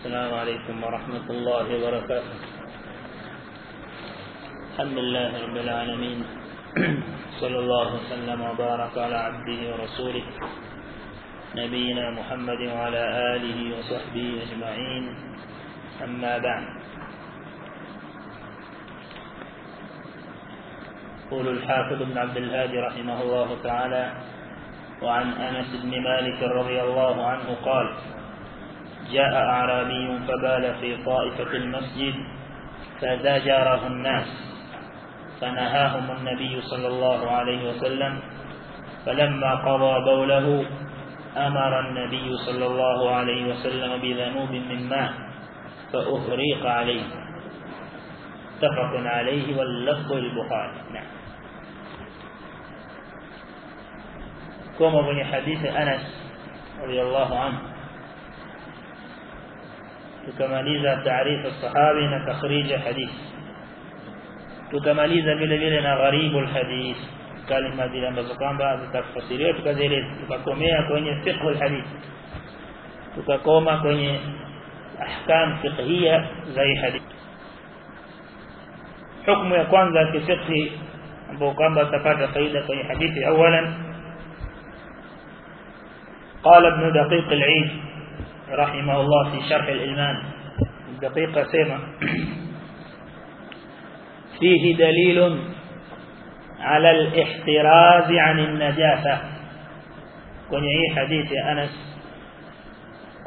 السلام عليكم ورحمة الله وبركاته. الحمد لله رب العالمين. صلى الله وسلم وبارك على عبده ورسوله. نبينا محمد وعلى آله وصحبه أجمعين. أما بعد. يقول الحافظ بن عبد الهادي رحمه الله تعالى وعن أنس بن مالك رضي الله عنه قال جاء أعرابي فبال في طائفة المسجد فزجره الناس فنهاهم النبي صلى الله عليه وسلم فلما قضى بوله أمر النبي صلى الله عليه وسلم بذنوب من ماء فأهريق عليه. متفق عليه واللفظ البخاري نعم. كما من حديث أنس رضي الله عنه. تكماليزا تعريف الصحابي نتخريج حديث تكماليزا بلا بلا غريب الحديث كلمة دي لما زقام بعض تفسيرية تكذيري تكومي كوني فقه الحديث تكوما كوني أحكام فقهية زي حديث حكم يكون ذا في فقه بوقام بتفاد قيدة كوني حديث أولا قال ابن دقيق العيد رحمه الله في شرح الإيمان الدقيقة سيما فيه دليل على الاحتراز عن النجاسة كن أي حديث يا أنس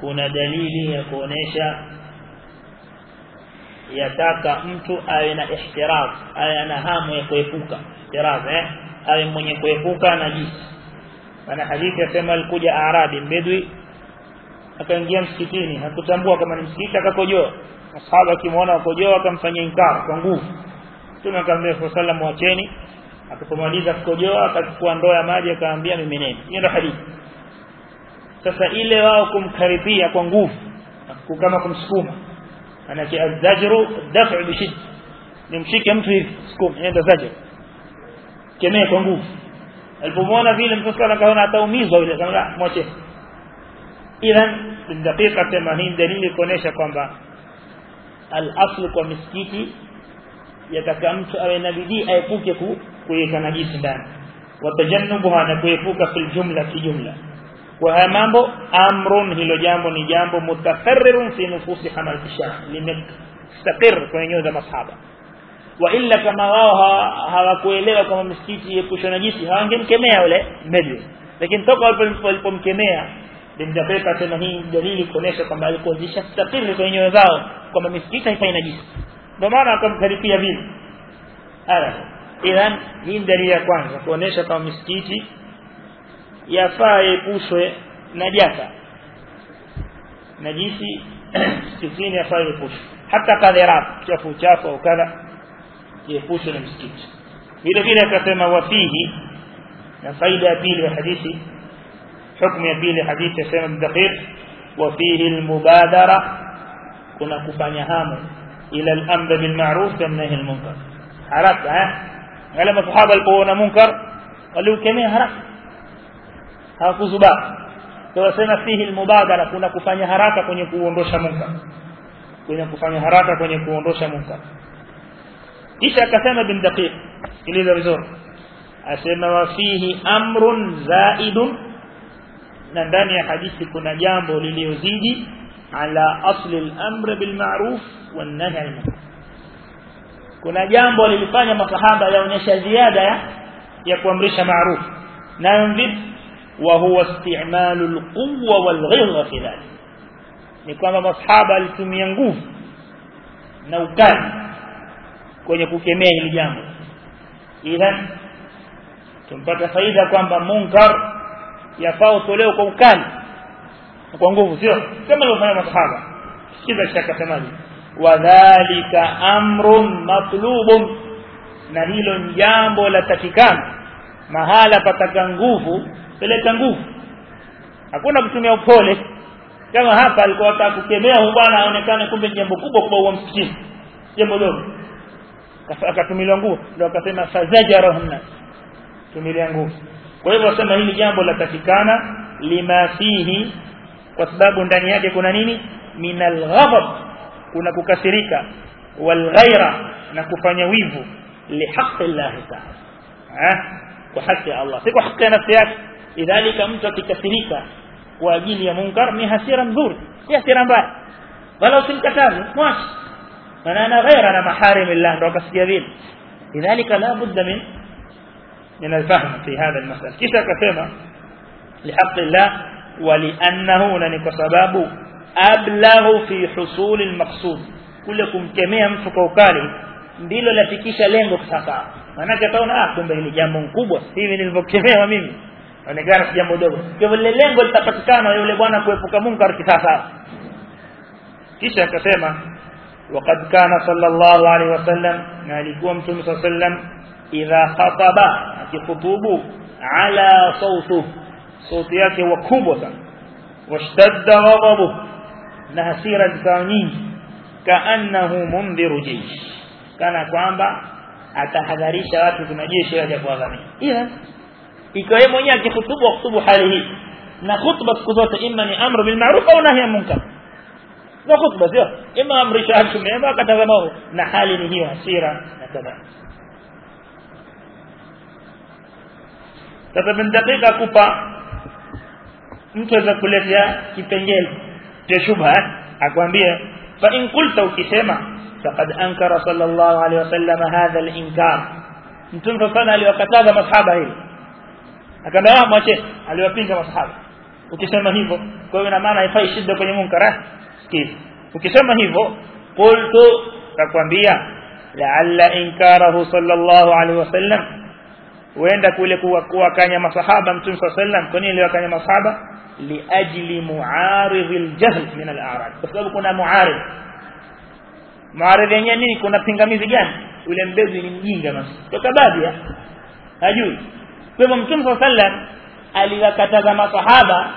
كن دليل يكون إيشا يتاكا أنت أين احتراز أين هام يقفوك احتراز أه أين من يقفوك نجيس أنا حديث يسمى الكوجة أعرابي بدوي akaingia msikitini hakutambua kama ni msikiti akakojoa. Masahaba akimuona akojoa akamfanyia inkar kwa nguvu. Mtume akamwambia sallam wacheni akapomaliza kukojoa akachukua ndoo ya maji akaambia mimineni hiyo ndio hadithi. Sasa ile wao kumkaribia kwa nguvu kama kumsukuma. Manake azajru daf'u bishid nimshike mtu hivi sukuma nenda zajru. Kemea kwa nguvu. Alipomwona vile mtu sana kaona ataumizwa yule kama mwache idhan الدقيقة ثمانين دليل كونيشة كومبا الأصل كو مسكيتي يتكامت أوي نبيدي أي كوكيكو كويكا نجيس دان. وتجنبها نكويكوكا في الجملة في جملة. وها مامبو أمر هلو جامبو نجامبو متفرر في نفوس حمل الشاح لمك استقر كوينيو ذا مصحابا وإلا كما راو ها كويلي كما مسكيتي يكوشو نجيسي نجم كميا ولا؟ مدلو لكن تقول بالفلبوم كميا Dimdabeka tena hii dalili kuonesha kwamba alikuwa zishastakiri kwenye nyoyo zao kwamba misikiti haifai najisi. Ndio maana akamkaripia vile ala. Idhan hii dalili ya kwanza kuonesha kwamba misikiti yafaa epushwe na jaka. Najisi msikitini yafaa epushwe hata kadhira chafu chafu au kadha epushwe na msikiti vile vile akasema wafihi na faida ya pili ya hadithi حكم يبيل حديث سيما الدقيق وفيه المبادرة كنا كفاني هامو إلى الأمر بالمعروف والنهي المنكر حركة ها لما صحابة القوون منكر قالوا كمين حركة هاكو زباء توسنا فيه المبادرة كنا كفاني حركة كنا كوندوش منكر كنا كفاني حركة كنا كوندوش منكر إيش أكثر بن دقيق إلي ذا بزور أسمى وفيه أمر زائد na ndani ya hadithi kuna jambo liliozidi ala asli al-amr bil ma'ruf wan nahy anil munkar kuna jambo lilifanya masahaba yaonyesha ziada ya ya kuamrisha ma'ruf na vipi wa huwa isti'malu al-quwwa wal ghilza fi dhalik ni kwamba masahaba alitumia nguvu na ukali kwenye kukemea hili jambo idhan tumpata faida kwamba munkar yafaa toleo kwa ukali. Kwa nguvu sio? Kama alivyofanya masahaba. Sikiza shaka semaji wadhālika amrun matlubun. Na hilo jambo la takikana mahala pataka nguvu peleka nguvu. Hakuna kutumia upole. Kama hapa alikuwa anataka kukemea huyu bwana aonekane kumbe jambo kubwa kubwa wa msikini jambo dogo. Akatumiliwa nguvu. Ndio akasema fazajarahunna tumilia nguvu kwa hivyo wasema hili jambo la takikana lima fihi kwa sababu ndani yake kuna nini min alghadab kuna kukasirika walghaira na kufanya wivu lihaqqi Allah ta'ala eh kwa haki ya Allah si haki ya nafsi yake idhalika mtu akikasirika kwa ajili ya munkar ni hasira nzuri si hasira mbaya wala usimkataze mwache maana ana ghaira na maharim Allah ndo akasikia vile lidhalika la budda min من الفهم في هذا المسألة كيف كسمة لحق الله ولأنه ننك سباب أبلغ في حصول المقصود كلكم كمية mfuko ukali ndilo lafikisha lengo sasa maana taona ah kumbe ni jambo kubwa hivi nilivyokemewa mimi onekana si jambo dogo kwa hivyo lengo litapatikana yule bwana kuepuka munkar kisasa kisha akasema وقد كان صلى الله عليه وسلم na alikuwa mtume وسلم idha khataba akikhutubu ala sautu sauti yake wakubwa sana washtadda ghadabu na hasira zikawa nyingi kaannahu mundhiru jaysh kana kwamba atahadharisha watu kuna jeshi la kuadhamia ila ikiwa yeye mwenyewe akikhutubu akhutubu hali hii na khutba siku zote imma ni amru bil ma'ruf au nahy munkar na khutba sio imma amrisha watu mema katazama na hali ni hiyo hasira na kadhalika sasa bin dakika kupa mtu aweza kuletea kipengele cha shubha akwambie fa in qulta ukisema faqad ankara sallallahu alaihi wasallam hadha al-inkar mtume sana aliwakataza masahaba hili akaambia mwache aliwapinga masahaba ukisema hivyo kwa hiyo ina maana haifai shida kwenye munkara sikiza ukisema hivyo qultu takwambia la'alla inkarahu sallallahu alaihi wasallam huenda kule kuwakanya masahaba mtume sallam kwa nini aliwakanya masahaba? Liajli muaridhil jahl min al-a'rad kwa sababu kuna muaridh mu'arid yenyewe nini? Kuna pingamizi gani? Yule mbezi ni mjinga basi. Toka badia hajui. Kwa hivyo mtume sallam aliwakataza masahaba.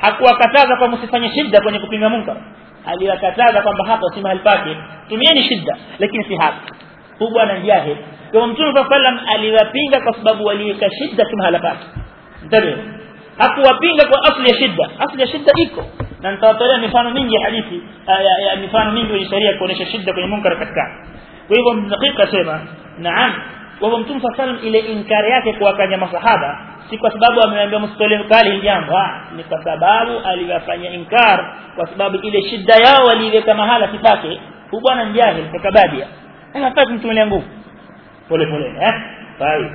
Hakuwakataza kwa msifanye shida kwenye kupinga munkar. Aliwakataza kwamba hapo si mahali pake. Tumieni shida lakini si hapa. Huyu bwana jahil kwa mtume sallam aliwapinga kwa sababu waliweka shida si mahala pake ndio hakuwapinga kwa asli ya shida asli ya shida iko na nitawatolea mifano mingi ya hadithi ya, mifano mingi ya sheria kuonesha shida kwenye munkar katika kwa hivyo dakika sema naam kwa hivyo mtume sallam ile inkari yake kuwakanya masahaba si kwa sababu ameambia msitolee kali jambo ni kwa sababu aliwafanya inkar kwa sababu ile shida yao waliweka mahala sipake huyu bwana mjahil kwa kabadia hafai kumtumilia nguvu pole pole eh طيب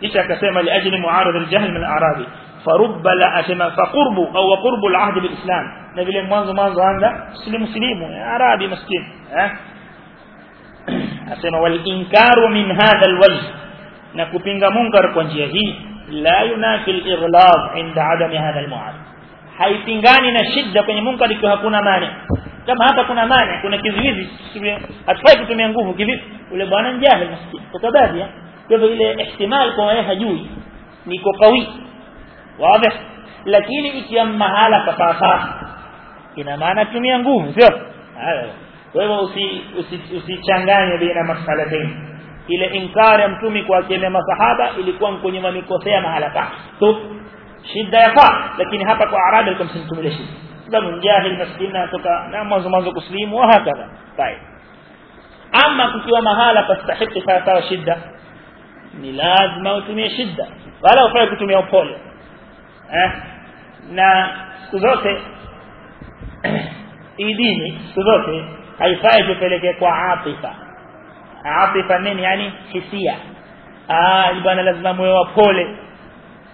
kisha akasema li ajli muarad al-jahl min al-a'rabi farubba la asema faqurbu au qurbu al-ahd bil-islam na vile mwanzo mwanzo anza muslimu muslimu arabi maskini eh asema wal inkaru min hadha al-wajh na kupinga munkar kwa njia hii la yunafi al-ighlab inda adami hadha al-mu'ad haipingani na shida kwenye munkar ikiwa hakuna mani kama hapa kuna mani kuna kizuizi hatufai kutumia nguvu kivipi ule bwana njahil maskini kwa sababu ya kwa hivyo ile ihtimal kwa yeye hajui niko kawi wazi. Lakini ikiwa mahala papafa ina maana tumia nguvu sio? Kwa hivyo usichanganye baina masalatain ile inkari ya mtumi kwa kile masahaba ilikuwa kwenye mamikosea mahala pa. Tu shida yafaa lakini hapa kwa arabi alikuwa msimtumilie shida sababu mjahil maskini atoka na mwanzo mwanzo kuslimu wa hakadha طيب ama kukiwa mahala pastahiki sawa shida ni lazima utumie shida wala ufai kutumia upole eh na siku zote hii dini siku zote haifai tupeleke kwa atifa atifa nini yani hisia ah bwana lazima moyo wa pole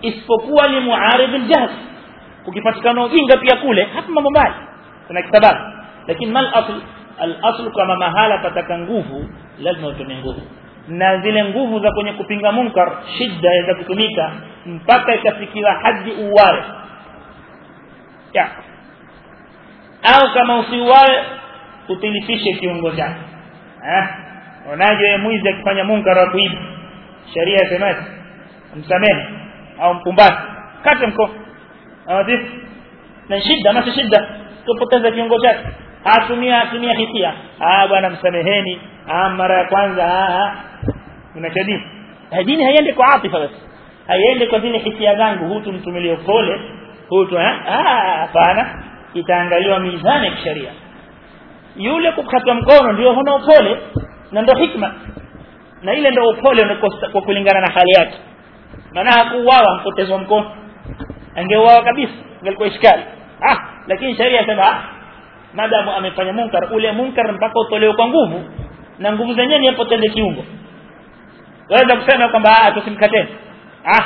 isipokuwa ni muarid aljahl ukipatikana ujinga pia kule hapa mambo mbali kuna kisababu lakini mal asl mahala pataka nguvu lazima utumie nguvu na zile nguvu za kwenye kupinga munkar shida za kutumika mpaka ikafikiwa hadi uware ya au kama usiuawe utilifishe kiungo chake eh unaje wewe mwizi akifanya munkar wa kuiba sheria inasemaje msamehe au mpumbazi kate mkono awadi na shida na shida tupoteza kiungo chake. Atumia atumia hisia. Ah bwana msameheni. Ah mara ya kwanza. Ah unachadini dini? Haiendi kwa atifa basi. Haiende kwa zile hisia zangu. Hutu mtumilie pole hutu ah hapana. Itaangaliwa mizani ya kisheria. Yule kukatwa mkono ndio huna upole na ndio hikma. Na ile ndio upole kwa kulingana na hali yake maana hakuuawa mpotezwa mkono. Angeuawa kabisa ingelikuwa iskali. Ah lakini sharia sema ah madamu amefanya munkar. Ule munkar mpaka utolewe kwa nguvu na nguvu zenyewe ni apoteze kiungo. Waweza kusema kwamba ah tusimkateni ah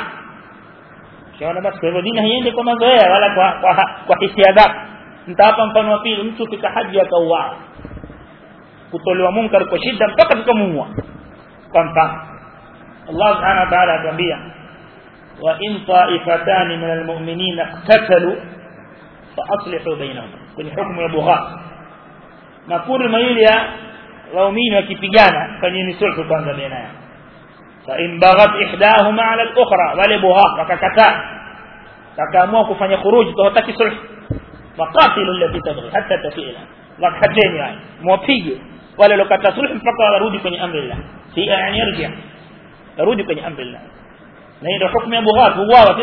kiona basi kwa hivyo dini haiendi kwa mazoea wala kwa kwa, kwa hisia zako nitawapa mfano wa pili mtu fika haji akauawa. Kutolewa munkar kwa shida mpaka tukamuua kwa mfano Allah subhanahu wa ta'ala atuambia وإن طائفتان من المؤمنين اقتتلوا فأصلحوا بينهم. كن حكم يبغى ما كل ما يليا لو مين وكيبيانا كان ينسلح بانزا بينها فإن بغت إحداهما على الأخرى ولي بغى فككتا فكاموك فان يخرج تهتك سلح فقاتل التي تبغي حتى تفعلها لك حجين يعني موفي ولا لو كتا سلح فقال رودي كن أمر الله. في أن يرجع. رودي كن أمر الله. لأن حكم بغات هو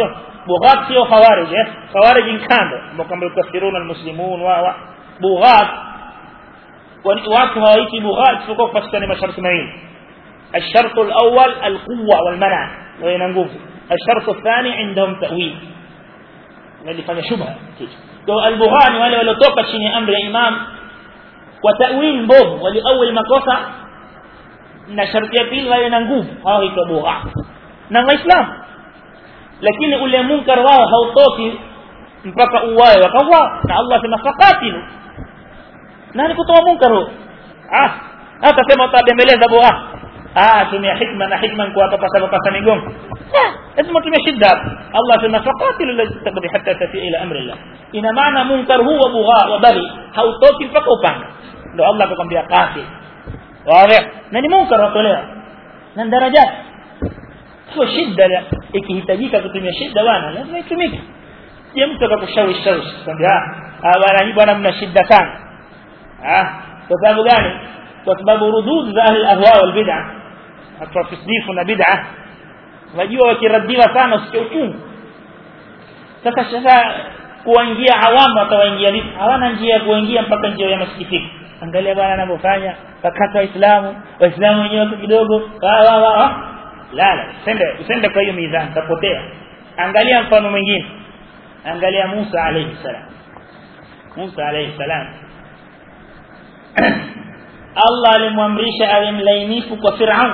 بغات سيو خوارج خوارج إن كان مكمل الكثيرون المسلمون واو بغات وانتوات هايتي بغات فوق فاستني ما شرط معين الشرط الأول القوة والمنع وين نقول الشرط الثاني عندهم تأويل اللي فانا شبه البغان ولا لو توقع شيني أمر الإمام وتأويل بوب ولأول مكوفة نشرت يبيل غير نقوف هاي تبوغات na waislamu lakini ule munkar wao hautoki mpaka uwae wakawa na Allah sema faqatilu nani kutoa munkar huo ah hata sema utabembeleza bugha ah tumia hikma na hikma kwa hapa pasa pasa migongo lazima tumia shida Allah sema faqatilu la tabdi hatta tafi ila amri Allah ina maana munkar huwa bugha wa bari hautoki mpaka upanga ndio Allah akakwambia qatil wazi na ni munkar watolewa na daraja sio shida ikihitajika kutumia shida bwana lazima itumike je mtu akakushawishi shawishi kwambia ah bwana hii bwana mna shida sana ah kwa sababu gani kwa sababu rudud za ahli ahwa wal bid'ah hata tasdifu na bid'ah wajua wakiradiwa sana usikie uchungu sasa sasa kuingia awamu watawaingia vipi hawana njia ya kuingia mpaka njia ya masikitiko angalia bwana anavyofanya wakati waislamu waislamu wenyewe kidogo la la usende usende kwa hiyo mizani tapotea angalia mfano mwingine angalia Musa alayhi salam Musa alayhi salam Allah alimwamrisha awe mlainifu kwa Firaun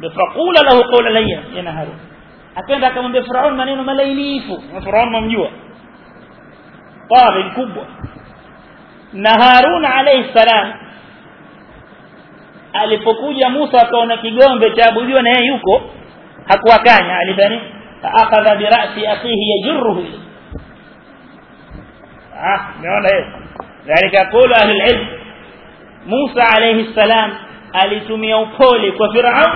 bifaqula lahu qawla layyin yana Harun akaenda akamwambia Firaun maneno malainifu na Firaun mamjua طالب kubwa na Harun alayhi salam alipokuja Musa akaona kigombe cha abudiwa na yeye yuko hakuwakanya alidhani akhadha bi ra'si akhihi yajruhu ah naona hiyo dhalika qulu ahli al-ilm Musa alayhi salam alitumia upole kwa Firaun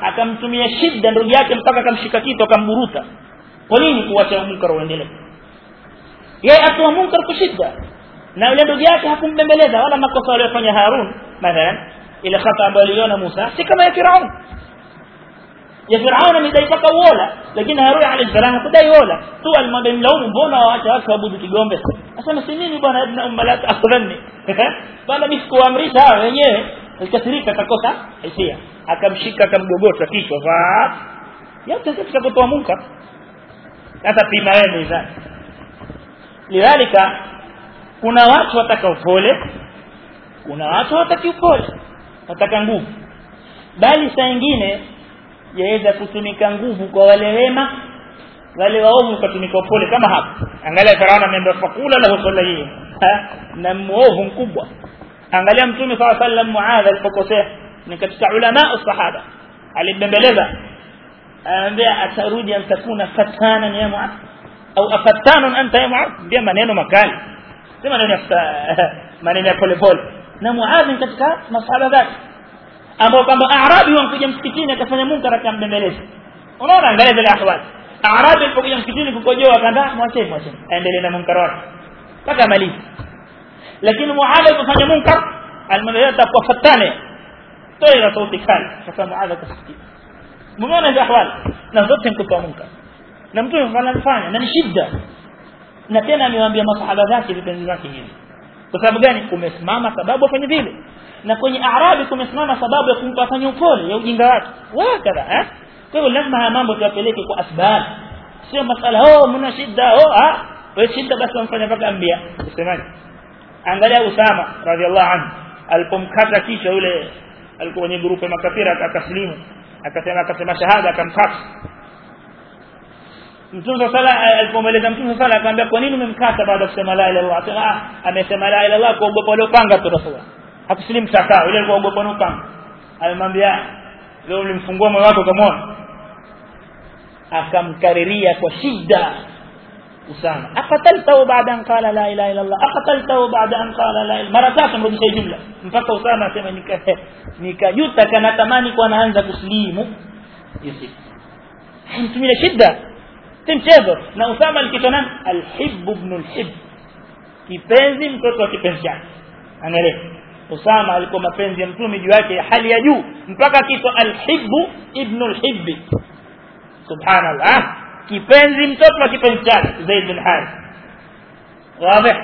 akamtumia shida ndugu yake mpaka akamshika kitu akamburuta kwa nini kuacha munkar uendelee yeye atoa munkar kwa shida na yule ndugu yake hakumbembeleza wala makosa aliyofanya Harun mathalan ile khata ambayo aliona Musa si kama ya Firaun ya Firaun amedai paka uola lakini Harun alayhi salam hakudai ola tu alimwambia mlaumu mbona waacha watu waabudu kigombe asema si mimi bwana ibn ummalat akhdhani bana mimi sikuamrisha wenyewe alikasirika akakosa hisia akamshika akamgogota kichwa fa yote katika kutoa munkar sasa pima wewe mizani lidhalika kuna watu wataka upole kuna watu wataki upole wataka nguvu bali saa nyingine yaweza kutumika nguvu kwa wale wema wale waovu kutumika upole kama hapa angalia Firaun ameenda fakula lahu sallallahu na muovu mkubwa angalia mtume sallallahu alaihi wasallam Muadh alipokosea ni katika ulama sahaba alibembeleza anambia atarudi antakuna fatana ya Muadh au afattanun anta ya Muadh ndio maneno makali si maneno ya maneno ya pole pole na Muadh katika masahaba zake ambao kwamba Arabi wamkuja msikitini akafanya munkar akambembeleza unaona angalia vile ahwali Arabi alipokuja msikitini kukojoa akaandaa mwacheni mwacheni aendelee na munkar wake mpaka malizi lakini Muadh alipofanya munkar alimwambia kwa fatane toa ila sauti kali sasa Muadh akasikia mumeona hizo ahwali na zote mkutoa munkar na mtume anafanya na ni shida na tena amewaambia masahaba zake vipenzi vyake hivi kwa sababu gani kumesimama sababu afanye vile na kwenye arabi kumesimama sababu ya kumpa afanye upole ya ujinga wake wakadha eh kwa hivyo lazima haya mambo tuyapeleke kwa asbab sio masala oh mna shida oh ah wewe shida basi wamfanya mpaka ambia usemaje angalia Usama radhiallahu anhu alipomkata kichwa yule alikuwa kwenye grupu ya makafira akaslimu akasema akasema shahada akamkata Mtume sala alipomweleza Mtume sala akamwambia kwa nini umemkata baada ya kusema la ilaha illallah akasema ah amesema la ilaha illallah kwa ogopa ile panga tu rasul hakusilimu sakaa yule alikuwa ogopa ile panga alimwambia leo ulimfungua moyo wako ukamwona akamkariria kwa shida Usama akataltahu baada an qala la ilaha illa Allah akataltahu baada an qala la ilaha mara tatu mrudisha jumla mpaka Usama asema nika nikajuta kana tamani kwa anaanza kuslimu yusif mtumile shida mchezo. Na Usama alikitwa nani? Alhibbu ibn alhib kipenzi mtoto wa kipenzi chake angalia. Usama alikuwa mapenzi ya mtume juu yake hali ya juu. Mpaka kitwa alhibbu ibn alhib subhanallah. Kipenzi mtoto wa kipenzi chake Zaid bin Harith. Wazi.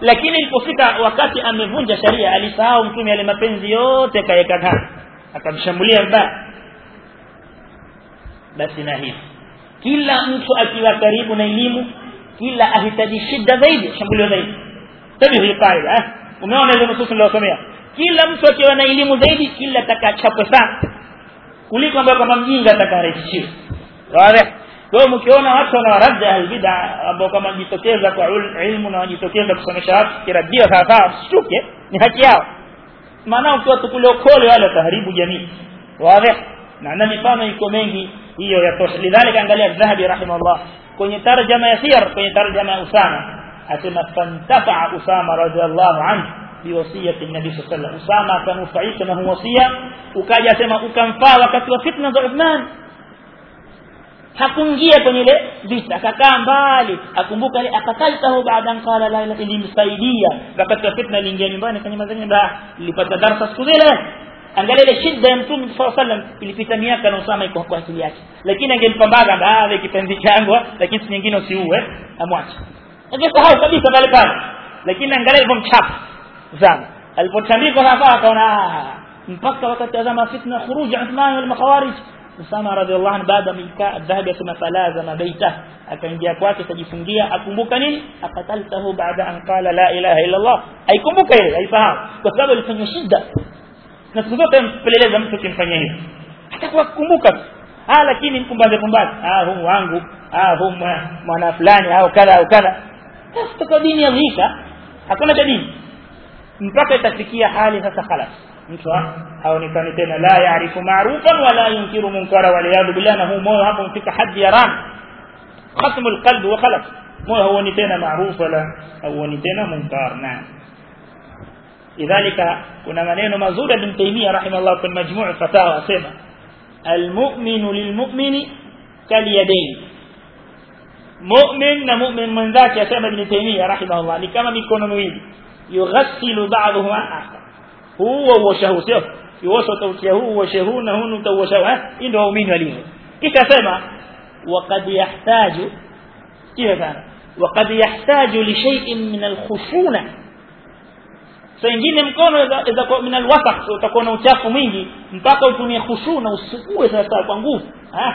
Lakini ilipofika wakati amevunja sharia alisahau mtume yale mapenzi yote kaeka kando akamshambulia mbaya basi na hivi kila mtu akiwa karibu na elimu kila ahitaji shida zaidi shambulio zaidi. Tabii hii kaida eh? Umeona ile nusu niliyosomea kila mtu akiwa na elimu zaidi kila atakachapo sana kuliko ambaye kama mjinga atakarejeshwa sawa kwa mkiona watu wanawaradda albid'a ambao kama wajitokeza kwa ilmu na wajitokeza kusomesha watu kiradia sawa mshtuke ni haki yao. Maana ukiwa tukule okole wale taharibu jamii. Wazi? Na na mifano iko mengi hiyo yatosha lidhalika angalia dhahabi rahimahullah kwenye tarjama ya siyar kwenye tarjama ya usama asema fantafa usama radhiallahu anhu biwasiyati nabii sallallahu alaihi wasallam usama akanufaika na wasia ukaja sema ukamfaa wakati wa fitna za Uthman hakuingia kwenye ile vita akakaa mbali akumbuka ile akakaltahu baada qala la ilaha ilimsaidia wakati wa fitna aliingia nyumbani kwenye mazingira nilipata darasa siku zile angalia ile shida ya mtume sallallahu alaihi wasallam ilipita miaka na Usama iko kwa akili yake lakini angempambaga ah wewe kipenzi changu lakini si nyingine usiue amwache angesahau kabisa pale pale lakini angalia ilipomchapa Usama alipotandikwa hapa akaona mpaka wakati azama fitna khuruj Uthman wal makhawarij Usama radhiallahu anhu baada mika dhahabi asema falazama baita akaingia kwake akajifungia akumbuka nini akataltahu baada an qala la ilaha illa Allah aikumbuka ile aifahamu kwa sababu alifanya shida na siku zote mpeleleza mtu kimfanyia hivi atakuwa kukumbuka ah lakini mpumbaze pumbaze ah huu wangu ah huu mwana fulani au kadha au kadha sasa dini ya dhika hakuna cha dini mpaka itafikia hali sasa khalas mtu haonekani tena la yaarifu ma'rufan wala yunkiru munkara wal yadu billah na huu moyo hapo mfika haddi ya ram khatmu alqalb wa khalas moyo huoni tena ma'ruf wala huoni tena munkar na لذلك كنا منين مزورة ابن تيمية رحمه الله في المجموع الفتاوى سيما. المؤمن للمؤمن كاليدين. مؤمن مؤمن من ذاك يا يسمى ابن تيمية رحمه الله. لكما يكون نويل يغسل بعضهما آخر. هو وشهو سيوه يوصو توكيهو وشهو نهون توشهو إنه مؤمن وليه. إيه كيف سيما؟ وقد يحتاج كيف كان؟ وقد يحتاج لشيء من الخشونة. Al-khushuna sengine mkono kwa min al-wasaq utakuwa na uchafu mwingi mpaka utumie khushuna usugue sasa kwa nguvu ah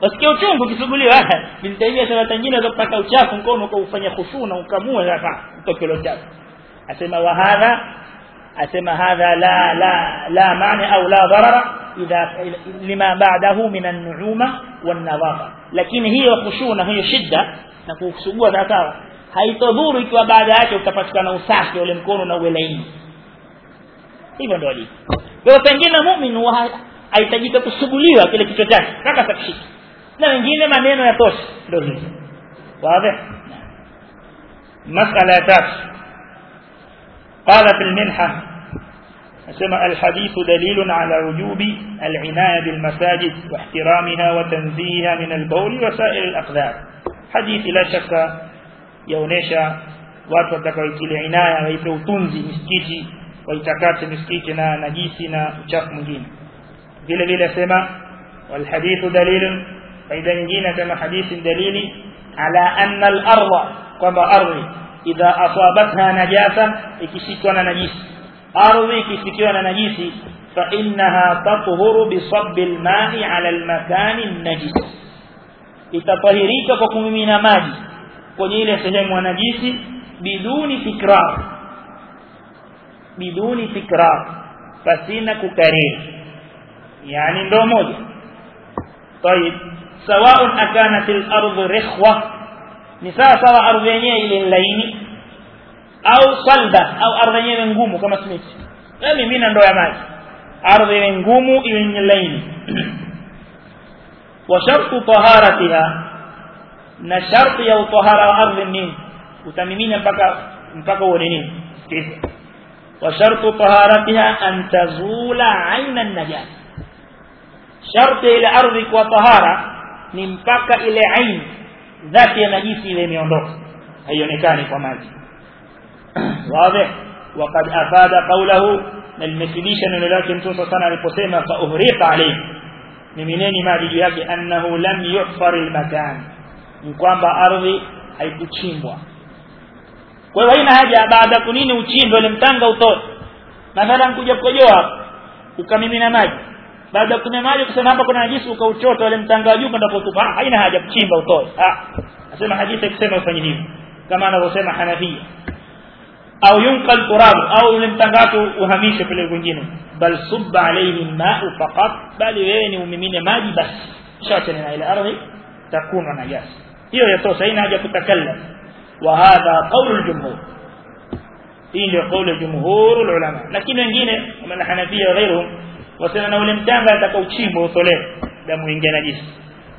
wasikia uchungu ukisuguliwa bintaibia sema tangine za kupata uchafu mkono kwa ufanya khushuna ukamue sasa utoke uchafu asema wa hadha asema hadha la la la maana au la darara idha lima ba'dahu min an-nu'uma wan-nadhafa lakini hiyo khushuna hiyo shida na kusugua sawa haitodhuru ikiwa baada yake utapatikana usafi ule mkono na uwe laini hivyo ndio alivyo kwa pengine muumini hahitajika kusuguliwa kile kichwa chake kaka takshiki na wengine maneno yatosha ndio hivyo wazi masala ya tatu قال في المنحة أسمى الحديث دليل على وجوب العناية بالمساجد واحترامها وتنزيهها من البول وسائر الأقدار حديث لا شك يونيشا watu watakaoitilia inaya waipe utunzi misikiti waitakate misikiti na najisi na uchafu mwingine vile vile sema walhadithu dalilun faida nyingine kama hadithi dalili ala anna al-ardha kwamba ardhi idha asabatha najasa ikishikwa na najisi fa innaha tathuru bi sabbi al-ma'i ala al-makan an-najis itatahirika kwa kumimina maji kwenye ile sehemu ya najisi biduni tikrar biduni tikrar pasina kukariri yani ndo moja طيب سواء أكانت الأرض رخوة نساء سواء أرض yenyewe ile laini au salba au ardhi yenyewe ngumu kama simiti yani mimi ndo ya maji ardhi ile ngumu ile laini wa shartu taharatiha na sharti ya utahara wa ardhi nini utamimina mpaka mpaka uone nini sikiza wa shartu taharatiha an tazula aina an-najas sharti ile ardhi kwa tahara ni mpaka ile ain dhati ya najisi ile imeondoka haionekani kwa maji wazi وقد افاد قوله المثليشن لكن mtume sana aliposema fa uhriqa alayhi mimineni maji yake annahu lam yuhfar almakan ni kwamba ardhi haikuchimbwa kwa hiyo haina haja baada kunini uchimbe ile mtanga utoe mathalan kuja kukojoa ukamimina maji baada ya kunywa maji kusema hapa kuna najisi ukauchota ile mtanga wa juu kwenda kutupa haina haja kuchimba utoe ah nasema hadithi ikisema ufanye hivi kama anavyosema Hanafia au yunqal turab au ile mtanga wako uhamishe pale kwingine bal subba alayhi ma'u faqat bali wewe ni umimine maji basi shachana na ile ardhi takuna najasa hiyo yatosha haina haja kutakallam wa hadha qawl al-jumhur hii ndio kauli ya jumhur ulama lakini wengine kama Hanafia wengine wasema na ule mtanga atakaochimbwa utolewe damu ingia najisi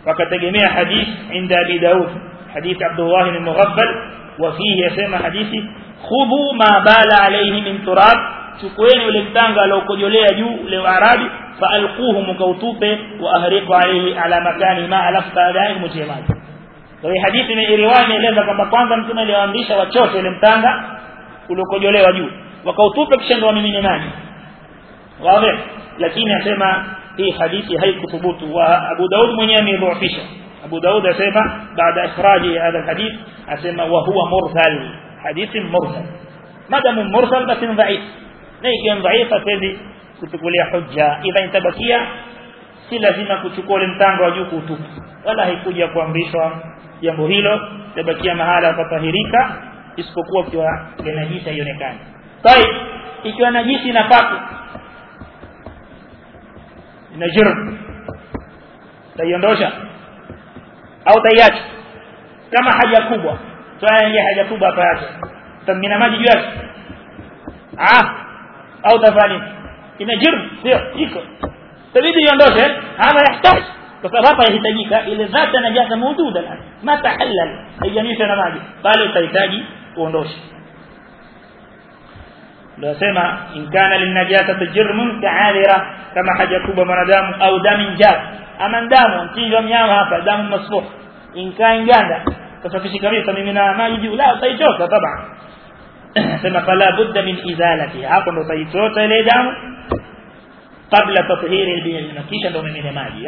wakategemea hadith inda abi daud hadith abdullah bin mughaffal wa fihi yasema hadithi khudhu ma bala alayhi min turab chukueni ule mtanga aliokojolea juu ule arabi faalquhu mukautupe wa ahriqu alayhi ala makani ma alafu baadaye maji kwa hiyo hadithi ni riwaya inaeleza kwamba kwanza mtume aliwaamrisha wachote ule mtanga uliokojolewa juu wakautupe kisha ndio wamimine maji wazi lakini asema hii hadithi haikuthubutu wa Abu Daud mwenyewe amedhoofisha Abu Daud asema baada ikhraji hadha alhadith asema wa huwa mursal hadithi mursal madamu mursal basi ni dhaif na ikiwa dhaif hatuwezi kuchukulia hujja idha intabakia si lazima kuchukua ule mtango wa juu kuutupa wala haikuja kuamrishwa jambo hilo tabakia mahala patahirika isipokuwa kwa najisi haionekani طيب ikiwa najisi inapaka ina jirm taiondosha au taiacha kama haja kubwa twaingia haja kubwa hapa yake tamina maji juu yake ah au tafani ina jirm sio iko tabidi iondoshe hapa yahitaji فقال هذا يحتاجك إلى ذات نجاسة موجودة الآن ما تحلل أي جنيسة نماجي قال يحتاجي وندوش لسيما إن كان للنجاسة جرم تعالرة كما حاجة كوبا من دام أو دام جاب أما دام تيجي يوم يام هذا دام مصفوح إن كان جاندا كففيش كبير سميمنا ما يجي لا سيجوك طبعا سيما فلا بد من إزالتي هاكو نو سيجوك إلي دام قبل تطهير البيئة كيش أنت من ماجي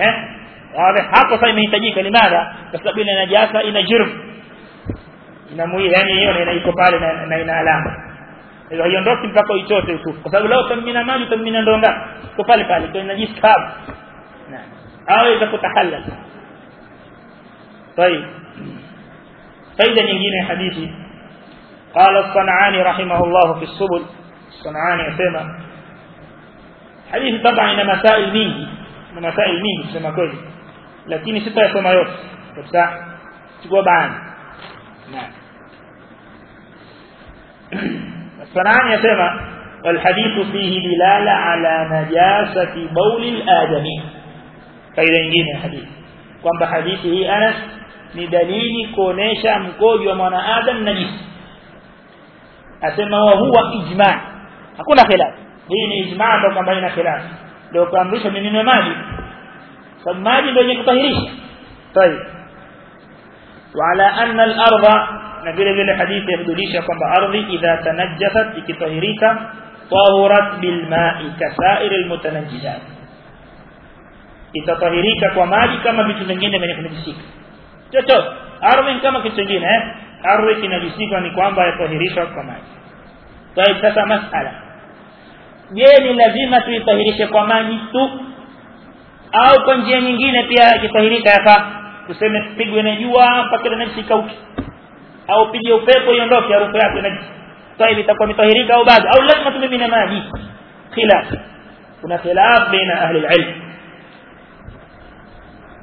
hapo sasa inahitajika limadha kwa sababu ile najasa ina jirm ina mwili yani hiyo inaiko pale na ina alama hiyo haiondoki mpaka uichote tu kwa sababu leo utamimina maji utamimina ndonga kwa pale pale kwa najisi kavu au itakutahallal طيب فائده nyingine hadithi قال الصنعاني رحمه الله في السبل الصنعاني يسمع حديث طبعا ina masail mingi na masail mingi kusema kweli lakini sitasoma yote kabisa chukua baadhi naam الصنعاني يسمى والحديث فيه دلالة على نجاسة بول الآدمي فإذا ينجيني الحديث kwamba hadithi hii Anas ni dalili kuonesha mkojo wa mwanadamu najisi asema wa huwa ijma hakuna khilaf hii ni ijmaa ndio kwamba ina khilaf ndio kuamrisha mimine maji sababu maji ndio yenye kutahirisha طيب وعلى أن الأرض نبيل vile hadithi yadulisha kwamba ardhi idha tanajjasat ikitahirika tahurat bilma'i kasair almutanajjisat itatahirika kwa maji kama vitu vingine vyenye kunajisika chochote ardhi kama kitu kingine eh ardhi kinajisika ni kwamba yatahirishwa kwa maji طيب sasa masala je ni lazima tuitahirishe kwa maji tu au kwa njia nyingine pia ikitahirika hapa tuseme pigwe na jua mpaka nafsi kauki au pige upepo iondoke harufu yake na tayari itakuwa mitahirika au baadhi au lazima tumimine maji. Khilaf. Kuna khilaf baina ahli alilm.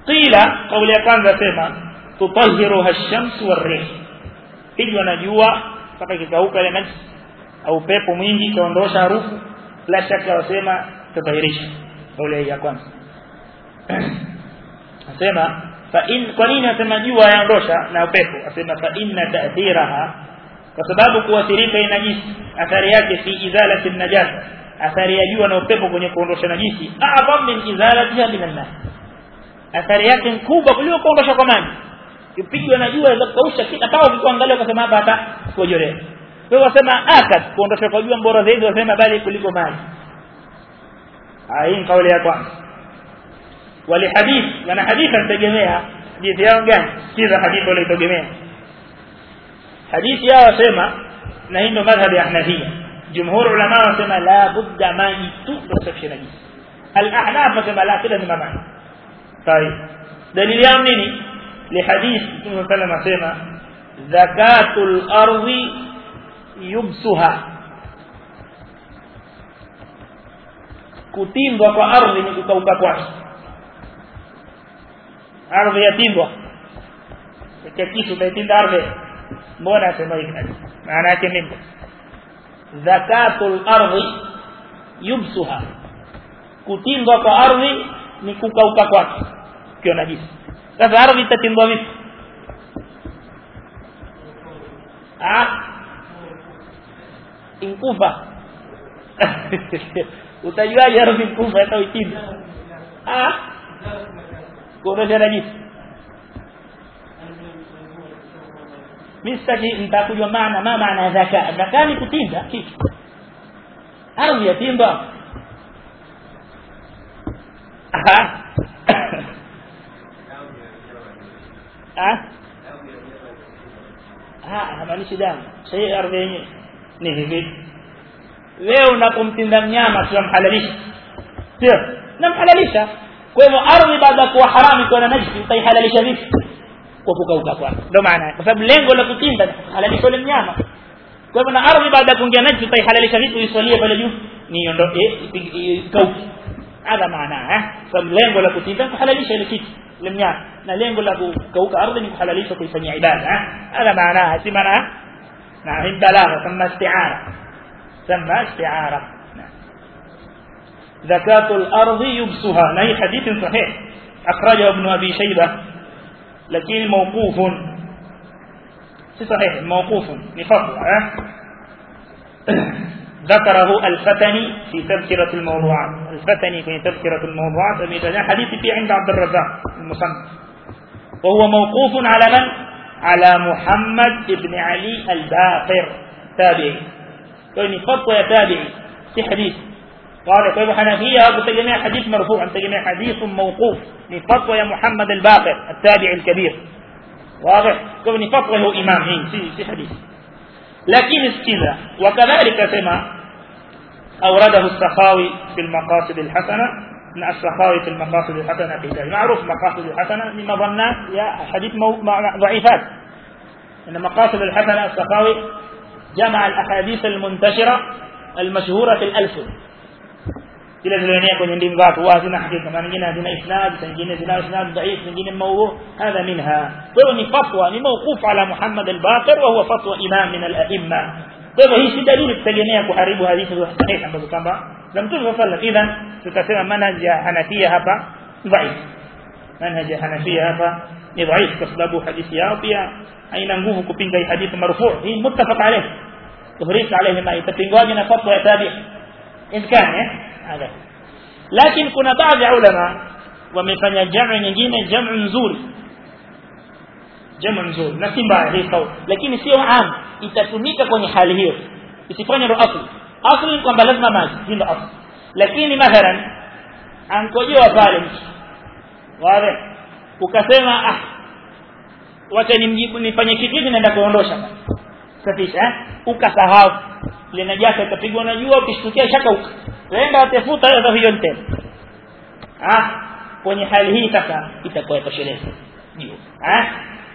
Qila kauli ya kwanza sema tutahiru hashams warrih. Rih pigwa na jua mpaka kikauka ile nafsi. Au pepo mwingi kaondosha harufu. La shaka wasema tutahirisha kauli ya kwanza. asema fa in kwa nini asema jua yaondosha na upepo? Asema fa inna ta'thiraha kwa sababu kuathirika ina najisi athari yake fi izalati najasa athari ya jua na upepo kwenye kuondosha najisi a'zam min izalatiha min an athari yake kubwa kuliko kuondosha kwa maji. Upigwe na jua inaweza kausha kila pao ukikuangalia ukasema hapa hata kujolea wewe wasema akad kuondosha kwa jua bora zaidi wasema bali kuliko maji. Hii kauli ya kwanza ولحديث وأنا حديثا tegemea hadithi yao gani sikiza hadithi wale tegemea hadithi yao wasema na hii ndio madhhab ya Hanafia jumhur ulama wasema la budda maji tu kusafisha najisi al-ahnaf wasema la kila ni maji طيب dalili yao nini لحديث الله عليه وسلم zakatul ardi yubsuha kutindwa kwa ardhi ni kukauka kwake ardhi yatindwa kwa kitu utaitinda ardhi. Mbona sema hivi? Maana yake nini? Zakatul ardhi yubsuha. Kutindwa kwa ardhi ni kukauka kwake. Kio najisi. Sasa ardhi itatindwa vipi? Ah inkufa. Utajuaje ardhi inkufa hata uitinda ah kuondosha najisi mimi sitaki nitakujua maana ma maana zaka zaka ni kutinda kitu ardhi yatimba aha ah ah hamaanishi damu shay ardhi yenyewe ni hivi wewe unapomtinda mnyama tunamhalalisha sio namhalalisha kwa hivyo ardhi baada ya kuwa haramu kwa na najisi utaihalalisha vipi kwa kukauka kwake ndio maana kwa sababu lengo la kutinda halalisha ile mnyama kwa hivyo na ardhi baada ya kuingia najisi utaihalalisha vipi uisalie pale juu ni ondoke kauki hada maana eh sababu lengo la kutinda kuhalalisha ile kitu ile mnyama na lengo la kukauka ardhi ni kuhalalisha kuifanyia ibada eh hada maana si maana na hii balagha kama isti'ara kama isti'ara زكاة الأرض يبسها نهي حديث صحيح أخرجه ابن أبي شيبة لكن موقوف صحيح موقوف لفضل ذكره الفتني في تذكرة الموضوعات الفتني في تذكرة الموضوعات مثلا حديث في عند عبد الرزاق المصنف وهو موقوف على من؟ على محمد بن علي الباقر تابعي يعني فتوى تابعي في حديث قال طيب حنفية بتجميع حديث مرفوع تجميع حديث موقوف لفتوى يا محمد الباقر التابع الكبير. واضح؟ كوني فتوى هو إمام هي في في حديث. لكن استذا وكذلك سما أورده السخاوي في المقاصد الحسنة. من السخاوي في المقاصد الحسنة في ذلك معروف مقاصد الحسنة من مظنات يا حديث مو... ضعيفات. إن مقاصد الحسنة السخاوي جمع الأحاديث المنتشرة المشهورة في الألسن. Zile zilizoenea kwenye ndimi huwa hazina hakika mara nyingine hazina isnad zingine zina isnad dhaif zingine mawdu hadha minha kwa hiyo ni fatwa ni mawquf ala Muhammad al-Baqir wa huwa fatwa imam min al-a'imma kwa hivyo hii si dalili kutegemea kuharibu hadithi za sahih ambazo kwamba za Mtume sallallahu idhan tutasema manhaj ya Hanafia hapa dhaif manhaj ya Hanafia hapa ni dhaif kwa sababu hadithi yao pia haina nguvu kupinga hii hadithi marfu hii muttafaq alayh tuhris alayhi ma itapingwaje na fatwa ya tabi'i inskani eh hadha lakini kuna baadhi ya ulama wamefanya jamu nyingine jamu nzuri jamu nzuri na si mbaya hii kauli lakini sio am itatumika kwenye hali hiyo isifanye ndo asli asli ni kwamba lazima maji ndo asli lakini mathalan ankojewa pale mtu wale ukasema ah wacha nimjibu nifanye kitu hivi naenda kuondosha safisha eh? Ukasahau ile najasa ikapigwa na jua ukishtukia shaka uka. Wenda watafuta hiyo hiyo tena ah kwenye hali hii sasa itakuwa tosheleza jua ah